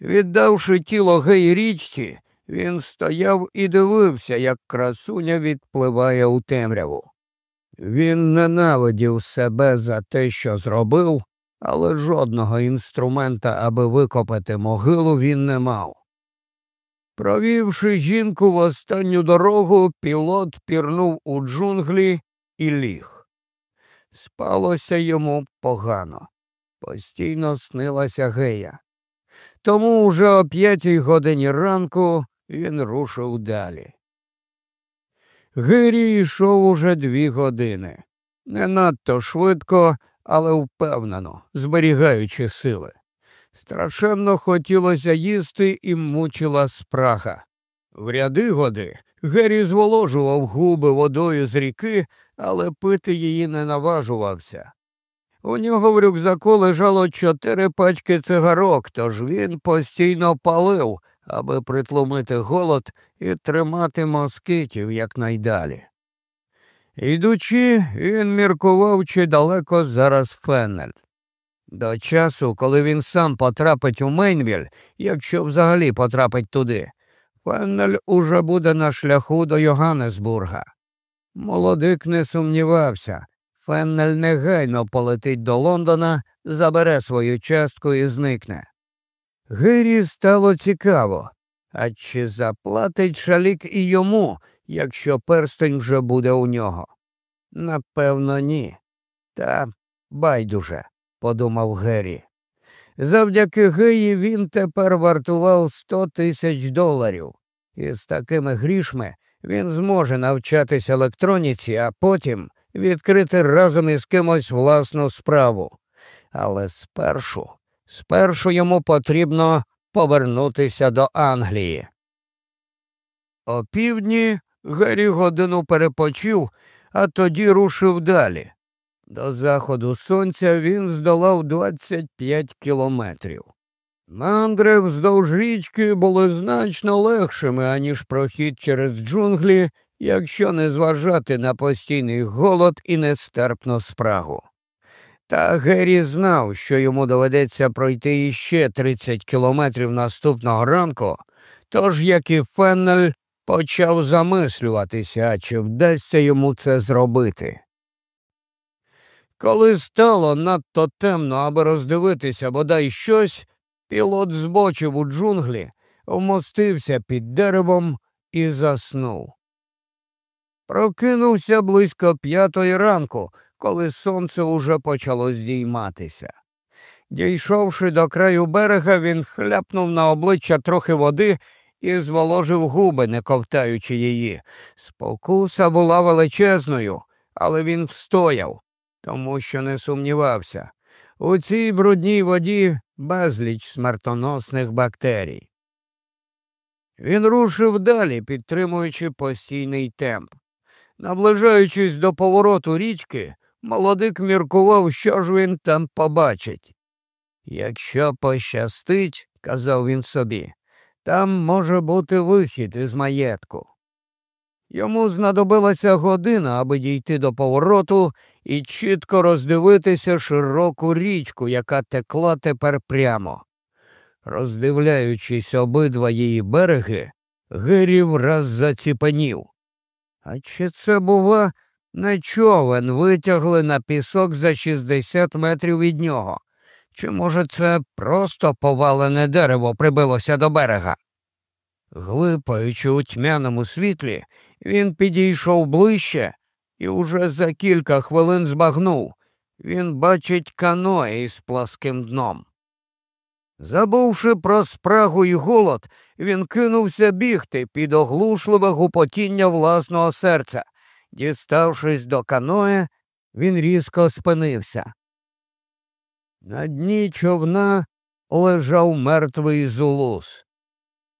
Віддавши тіло гей річці, він стояв і дивився, як красуня відпливає у темряву. Він ненавидів себе за те, що зробив, але жодного інструмента, аби викопати могилу, він не мав. Провівши жінку в останню дорогу, пілот пірнув у джунглі і ліг. Спалося йому погано, постійно снилася гея. Тому вже о п'ятій годині ранку він рушив далі. Гирі йшов уже дві години. Не надто швидко, але впевнено, зберігаючи сили. Страшенно хотілося їсти і мучила спрага. В ряди годи Геррі зволожував губи водою з ріки, але пити її не наважувався. У нього в рюкзаку лежало чотири пачки цигарок, тож він постійно палив, аби притлумити голод і тримати москитів якнайдалі. Ідучи, він міркував, чи далеко зараз Феннель. До часу, коли він сам потрапить у Мейнвіль, якщо взагалі потрапить туди, Феннель уже буде на шляху до Йоганнесбурга. Молодик не сумнівався. Феннель негайно полетить до Лондона, забере свою частку і зникне. Гирі стало цікаво, а чи заплатить шалік і йому, якщо перстень вже буде у нього? Напевно, ні. Та байдуже, подумав Геррі. Завдяки Геї він тепер вартував сто тисяч доларів, і з такими грішми він зможе навчатись електроніці, а потім відкрити разом із кимось власну справу. Але спершу, спершу йому потрібно повернутися до Англії. О півдні Гері годину перепочив, а тоді рушив далі. До заходу сонця він здолав 25 кілометрів. Мандри вздовж річки були значно легшими, аніж прохід через джунглі, якщо не зважати на постійний голод і нестерпну спрагу. Та Геррі знав, що йому доведеться пройти іще 30 кілометрів наступного ранку, тож, як і Феннель, почав замислюватися, чи вдасться йому це зробити. Коли стало надто темно, аби роздивитися бодай щось, пілот збочив у джунглі, вмостився під деревом і заснув. Прокинувся близько п'ятої ранку, коли сонце уже почало здійматися. Дійшовши до краю берега, він хляпнув на обличчя трохи води і зволожив губи, не ковтаючи її. Спокуса була величезною, але він встояв, тому що не сумнівався. У цій брудній воді безліч смертоносних бактерій. Він рушив далі, підтримуючи постійний темп. Наближаючись до повороту річки, молодик міркував, що ж він там побачить. Якщо пощастить, казав він собі, там може бути вихід із маєтку. Йому знадобилася година, аби дійти до повороту і чітко роздивитися широку річку, яка текла тепер прямо. Роздивляючись обидва її береги, Гирі враз заціпанів. А чи це, бува, не човен витягли на пісок за 60 метрів від нього? Чи, може, це просто повалене дерево прибилося до берега? Глипаючи у тьмяному світлі, він підійшов ближче і уже за кілька хвилин збагнув. Він бачить каное із пласким дном. Забувши про спрагу й голод, він кинувся бігти під оглушливе гупотіння власного серця. Діставшись до каное, він різко спинився. На дні човна лежав мертвий зулус.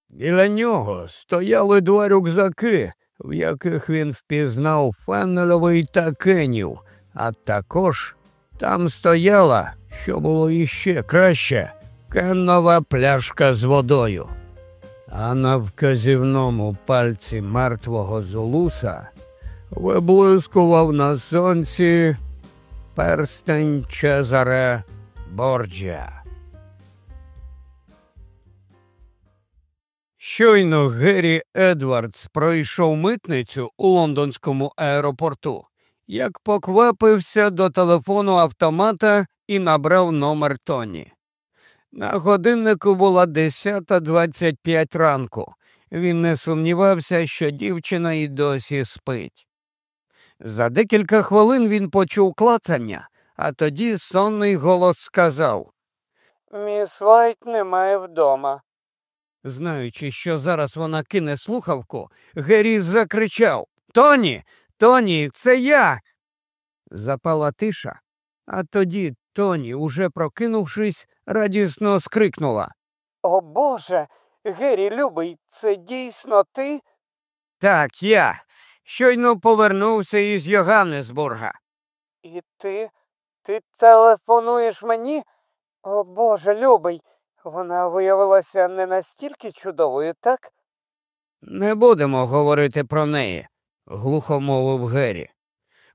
Біля нього стояли два рюкзаки, в яких він впізнав феннельовий та кенів, а також там стояла, що було іще краще, кеннова пляшка з водою. А на вказівному пальці мертвого зулуса виблискував на сонці перстень Чезаре Борджа. Щойно Геррі Едвардс пройшов митницю у лондонському аеропорту, як поквапився до телефону автомата і набрав номер Тоні. На годиннику була 10.25 ранку. Він не сумнівався, що дівчина і досі спить. За декілька хвилин він почув клацання, а тоді сонний голос сказав Міс Вайт немає вдома. Знаючи, що зараз вона кине слухавку, Геррі закричав Тоні, Тоні, це я. Запала тиша, а тоді Тоні, уже прокинувшись, радісно скрикнула. О Боже, Геррі любий, це дійсно ти? Так, я. Щойно повернувся із Йоганнесбурга. І ти? Ти телефонуєш мені? О Боже любий, вона виявилася не настільки чудовою, так? Не будемо говорити про неї, глухо мовив Геррі.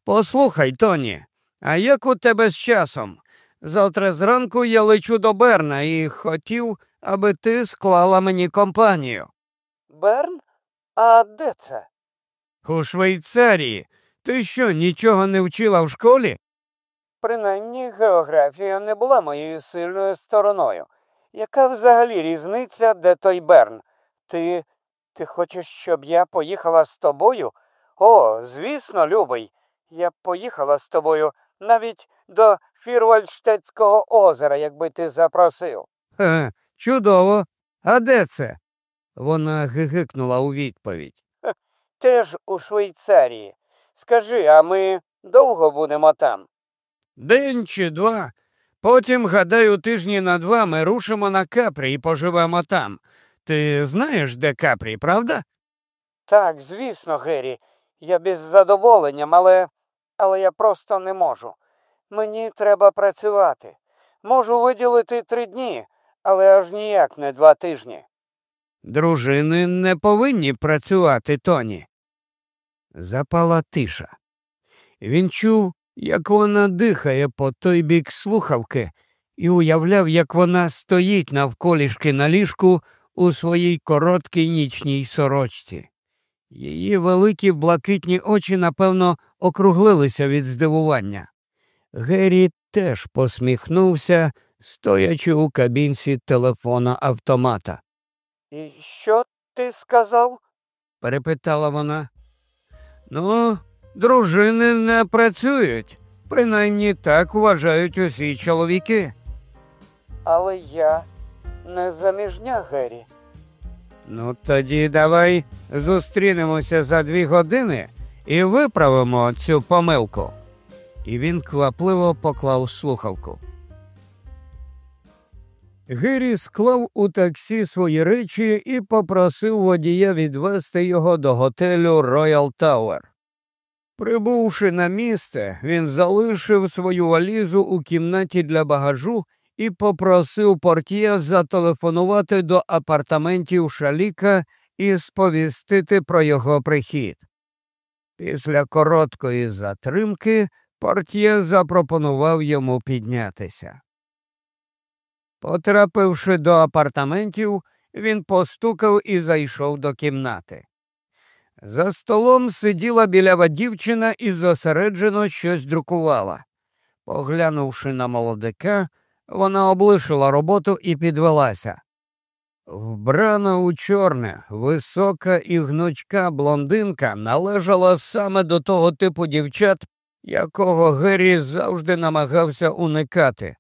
Послухай, Тоні, а як у тебе з часом? Завтра зранку я лечу до Берна і хотів, аби ти склала мені компанію. Берн? А де це? У Швейцарії. Ти що, нічого не вчила в школі? Принаймні географія не була моєю сильною стороною. Яка взагалі різниця, де той Берн? Ти ти хочеш, щоб я поїхала з тобою? О, звісно, любий. Я б поїхала з тобою навіть до Фірвальштетського озера, якби ти запросив. Ха, чудово. А де це? Вона гигикнула у відповідь. Теж у Швейцарії. Скажи, а ми довго будемо там? День чи два. Потім, гадаю, тижні на два ми рушимо на капрі і поживемо там. Ти знаєш, де капрі, правда? Так, звісно, Геррі. Я без задоволенням, але але я просто не можу. Мені треба працювати. Можу виділити три дні, але аж ніяк не два тижні. Дружини не повинні працювати, Тоні. Запала тиша. Він чув, як вона дихає по той бік слухавки, і уявляв, як вона стоїть навколішки на ліжку у своїй короткій нічній сорочці. Її великі блакитні очі, напевно, округлилися від здивування. Геррі теж посміхнувся, стоячи у кабінці телефона автомата. І що ти сказав? перепитала вона. Ну, дружини не працюють. Принаймні так вважають усі чоловіки. Але я не заміжня, Геррі. Ну, тоді давай зустрінемося за дві години і виправимо цю помилку. І він квапливо поклав слухавку. Гері склав у таксі свої речі і попросив водія відвезти його до готелю Роял Тауер. Прибувши на місце, він залишив свою валізу у кімнаті для багажу і попросив портє зателефонувати до апартаментів Шаліка і сповістити про його прихід. Після короткої затримки портє запропонував йому піднятися. Потрапивши до апартаментів, він постукав і зайшов до кімнати. За столом сиділа білява дівчина і зосереджено щось друкувала. Поглянувши на молодика, вона облишила роботу і підвелася. Вбрана у чорне, висока і гнучка блондинка належала саме до того типу дівчат, якого Геррі завжди намагався уникати.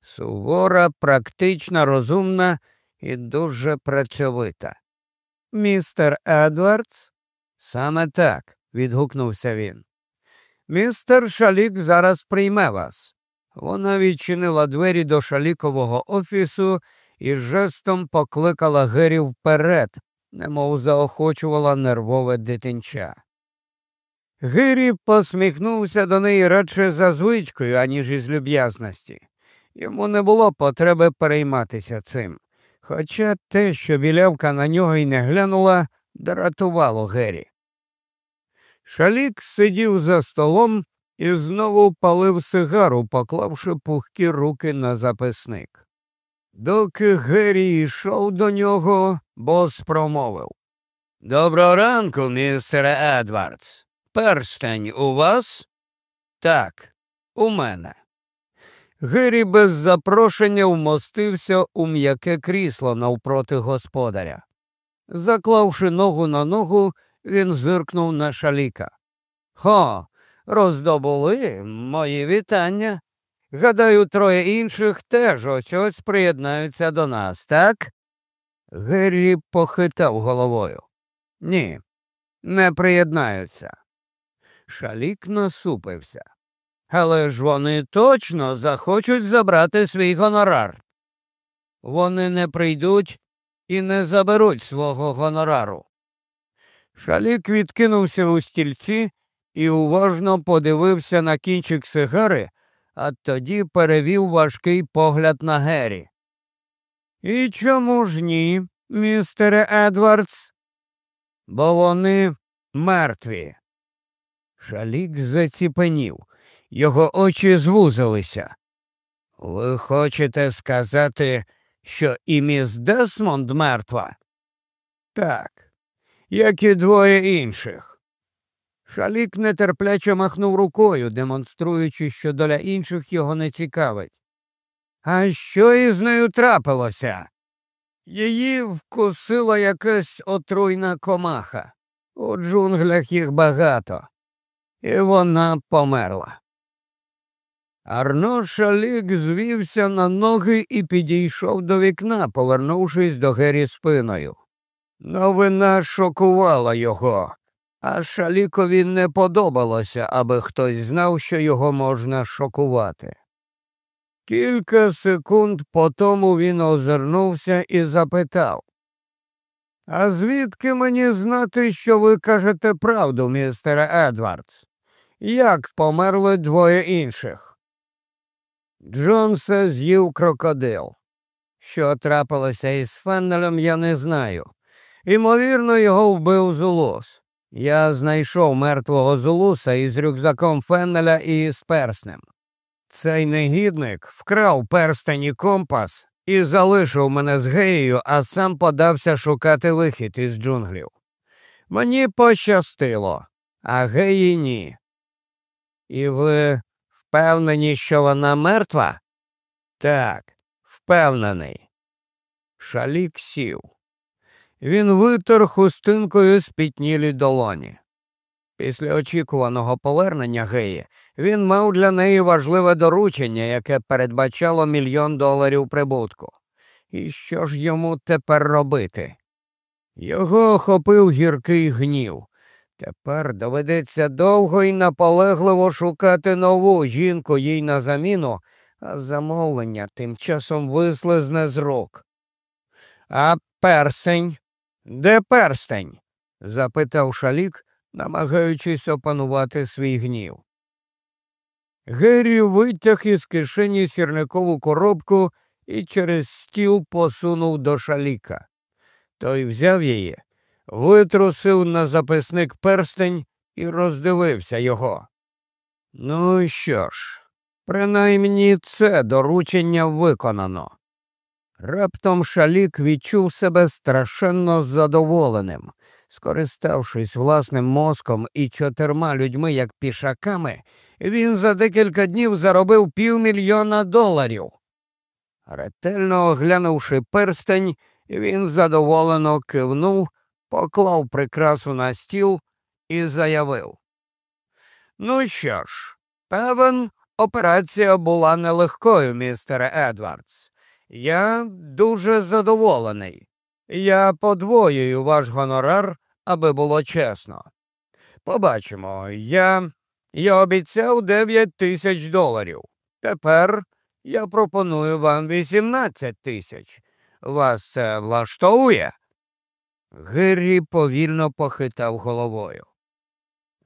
Сувора, практична, розумна і дуже працьовита. Містер Едвардс? Саме так, відгукнувся він. Містер Шалік зараз прийме вас. Вона відчинила двері до шалікового офісу і жестом покликала Гері вперед, немов заохочувала нервове дитинча. Гирі посміхнувся до неї радше за звичкою, аніж із люб'язності. Йому не було потреби перейматися цим. Хоча те, що білявка на нього й не глянула, дратувало Гері. Шалік сидів за столом і знову палив сигару, поклавши пухкі руки на записник. Доки Гері йшов до нього, бос промовив Доброго ранку, містере Едвардс. Перстень у вас? Так, у мене. Гері без запрошення вмостився у м'яке крісло навпроти господаря. Заклавши ногу на ногу, він зиркнув на шаліка. Хо, роздобули мої вітання. Гадаю, троє інших теж ось ось приєднаються до нас, так? Геррі похитав головою. Ні, не приєднаються. Шалік насупився. Але ж вони точно захочуть забрати свій гонорар. Вони не прийдуть і не заберуть свого гонорару. Шалік відкинувся у стільці і уважно подивився на кінчик сигари, а тоді перевів важкий погляд на Гері. І чому ж ні, містере Едвардс? Бо вони мертві. Шалік заціпенів, його очі звузилися. Ви хочете сказати, що і міс Десмонд мертва? Так, як і двоє інших. Шалік нетерпляче махнув рукою, демонструючи, що доля інших його не цікавить. А що із нею трапилося? Її вкусила якась отруйна комаха. У джунглях їх багато, і вона померла. Арно Шалік звівся на ноги і підійшов до вікна, повернувшись до Гері спиною. Новина шокувала його, а Шалікові не подобалося, аби хтось знав, що його можна шокувати. Кілька секунд по тому він озирнувся і запитав А звідки мені знати, що ви кажете правду, містере Едвардс? Як померли двоє інших? Джонса з'їв крокодил. Що трапилося із Феннелем, я не знаю. Імовірно, його вбив Зулус. Я знайшов мертвого Зулуса із рюкзаком Феннеля і з перснем. Цей негідник вкрав перстень і компас і залишив мене з геєю, а сам подався шукати вихід із джунглів. Мені пощастило, а геї ні. І ви Впевнені, що вона мертва? Так, впевнений. Шалік сів. Він витер хустинкою спітнілі долоні. Після очікуваного повернення Геї він мав для неї важливе доручення, яке передбачало мільйон доларів прибутку. І що ж йому тепер робити? Його охопив гіркий гнів. Тепер доведеться довго і наполегливо шукати нову жінку їй на заміну, а замовлення тим часом вислизне з рук. А перстень? Де перстень? запитав шалік, намагаючись опанувати свій гнів. Геррі витяг із кишені сірникову коробку і через стіл посунув до шаліка. Той взяв її витрусив на записник перстень і роздивився його. Ну що ж, принаймні це доручення виконано. Раптом шалік відчув себе страшенно задоволеним. Скориставшись власним мозком і чотирма людьми як пішаками, він за декілька днів заробив півмільйона доларів. Ретельно оглянувши перстень, він задоволено кивнув поклав прикрасу на стіл і заявив. Ну що ж, певен, операція була нелегкою, містере Едвардс. Я дуже задоволений. Я подвоюю ваш гонорар, аби було чесно. Побачимо, я я обіцяв 9 тисяч доларів. Тепер я пропоную вам 18 тисяч. Вас це влаштовує? Гиррі повільно похитав головою.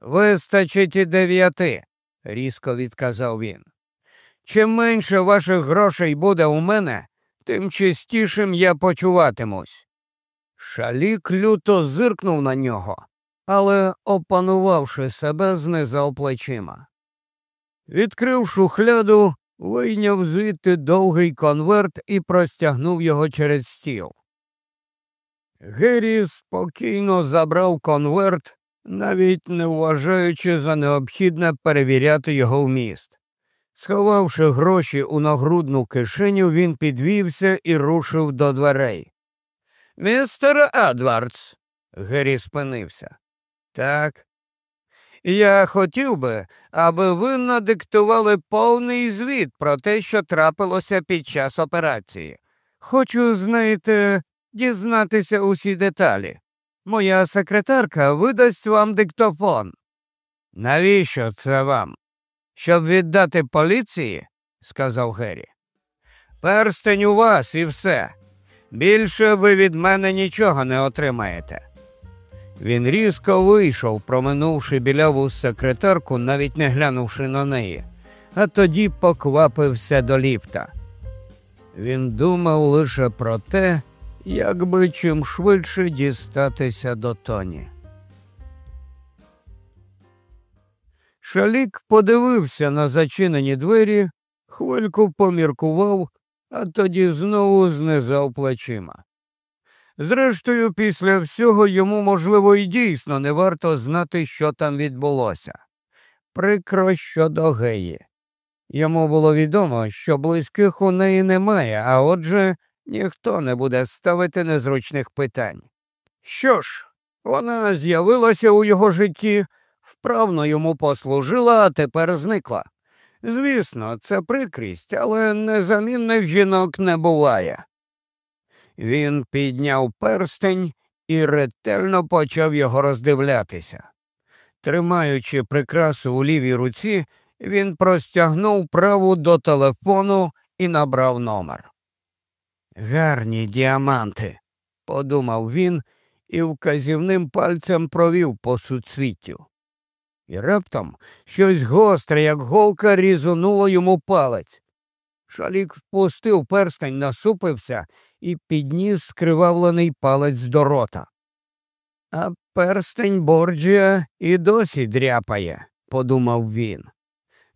Вистачить і дев'яти, різко відказав він. Чим менше ваших грошей буде у мене, тим чистішим я почуватимусь. Шалік люто зиркнув на нього, але, опанувавши себе, знизав плечима. Відкрив шухляду, вийняв звідти довгий конверт і простягнув його через стіл. Геррі спокійно забрав конверт, навіть не вважаючи за необхідне перевіряти його вміст. Сховавши гроші у нагрудну кишеню, він підвівся і рушив до дверей. Містер Едвардс, Геррі спинився. Так. Я хотів би, аби ви надиктували повний звіт про те, що трапилося під час операції. Хочу, знаєте, дізнатися усі деталі. Моя секретарка видасть вам диктофон. Навіщо це вам? Щоб віддати поліції? сказав Геррі. Перстень у вас і все. Більше ви від мене нічого не отримаєте. Він різко вийшов, проминувши біляву секретарку, навіть не глянувши на неї, а тоді поквапився до ліфта. Він думав лише про те, як би чим швидше дістатися до тоні. Шалік подивився на зачинені двері, хвильку поміркував, а тоді знову знизав плечима. Зрештою, після всього йому, можливо, і дійсно не варто знати, що там відбулося. Прикро щодо геї. Йому було відомо, що близьких у неї немає, а отже, ніхто не буде ставити незручних питань. Що ж, вона з'явилася у його житті, вправно йому послужила, а тепер зникла. Звісно, це прикрість, але незамінних жінок не буває. Він підняв перстень і ретельно почав його роздивлятися. Тримаючи прикрасу у лівій руці, він простягнув праву до телефону і набрав номер. Гарні діаманти, подумав він і вказівним пальцем провів по суцвіттю. І раптом щось гостре, як голка, різонуло йому палець. Шалік впустив перстень, насупився і підніс скривавлений палець до рота. А перстень Борджія і досі дряпає, подумав він.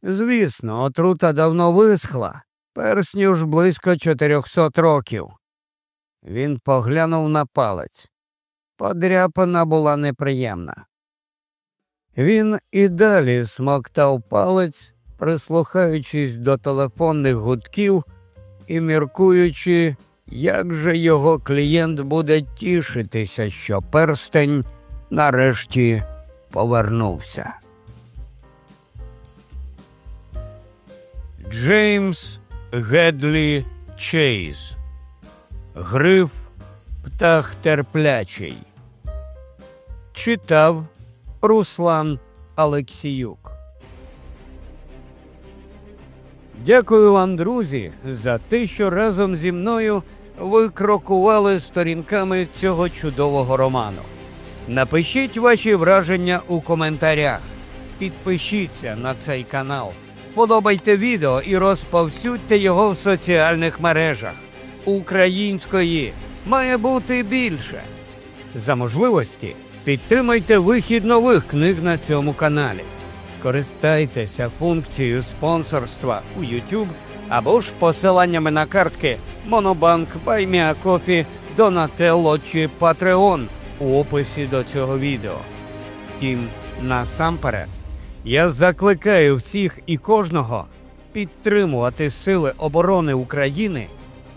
Звісно, отрута давно висхла, персню ж близько чотирьохсот років. Він поглянув на палець. Подряпана була неприємна. Він і далі смоктав палець, прислухаючись до телефонних гудків і міркуючи, як же його клієнт буде тішитися, що перстень нарешті повернувся. Джеймс Гедлі Чейз Гриф Птах терплячий. Читав Руслан Алексіюк. Дякую вам, друзі, за те, що разом зі мною ви крокували сторінками цього чудового роману. Напишіть ваші враження у коментарях. Підпишіться на цей канал, подобайте відео і розповсюдьте його в соціальних мережах. Української має бути більше. За можливості підтримайте вихід нових книг на цьому каналі. Скористайтеся функцією спонсорства у YouTube або ж посиланнями на картки Monobank, BuyMeACoffee, Donatello чи Patreon у описі до цього відео. Втім, насамперед, я закликаю всіх і кожного підтримувати Сили оборони України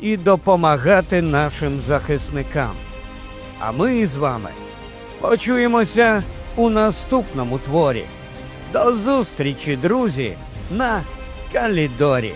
і допомагати нашим захисникам. А ми з вами почуємося у наступному творі. До зустрічі, друзі, на Калідорі.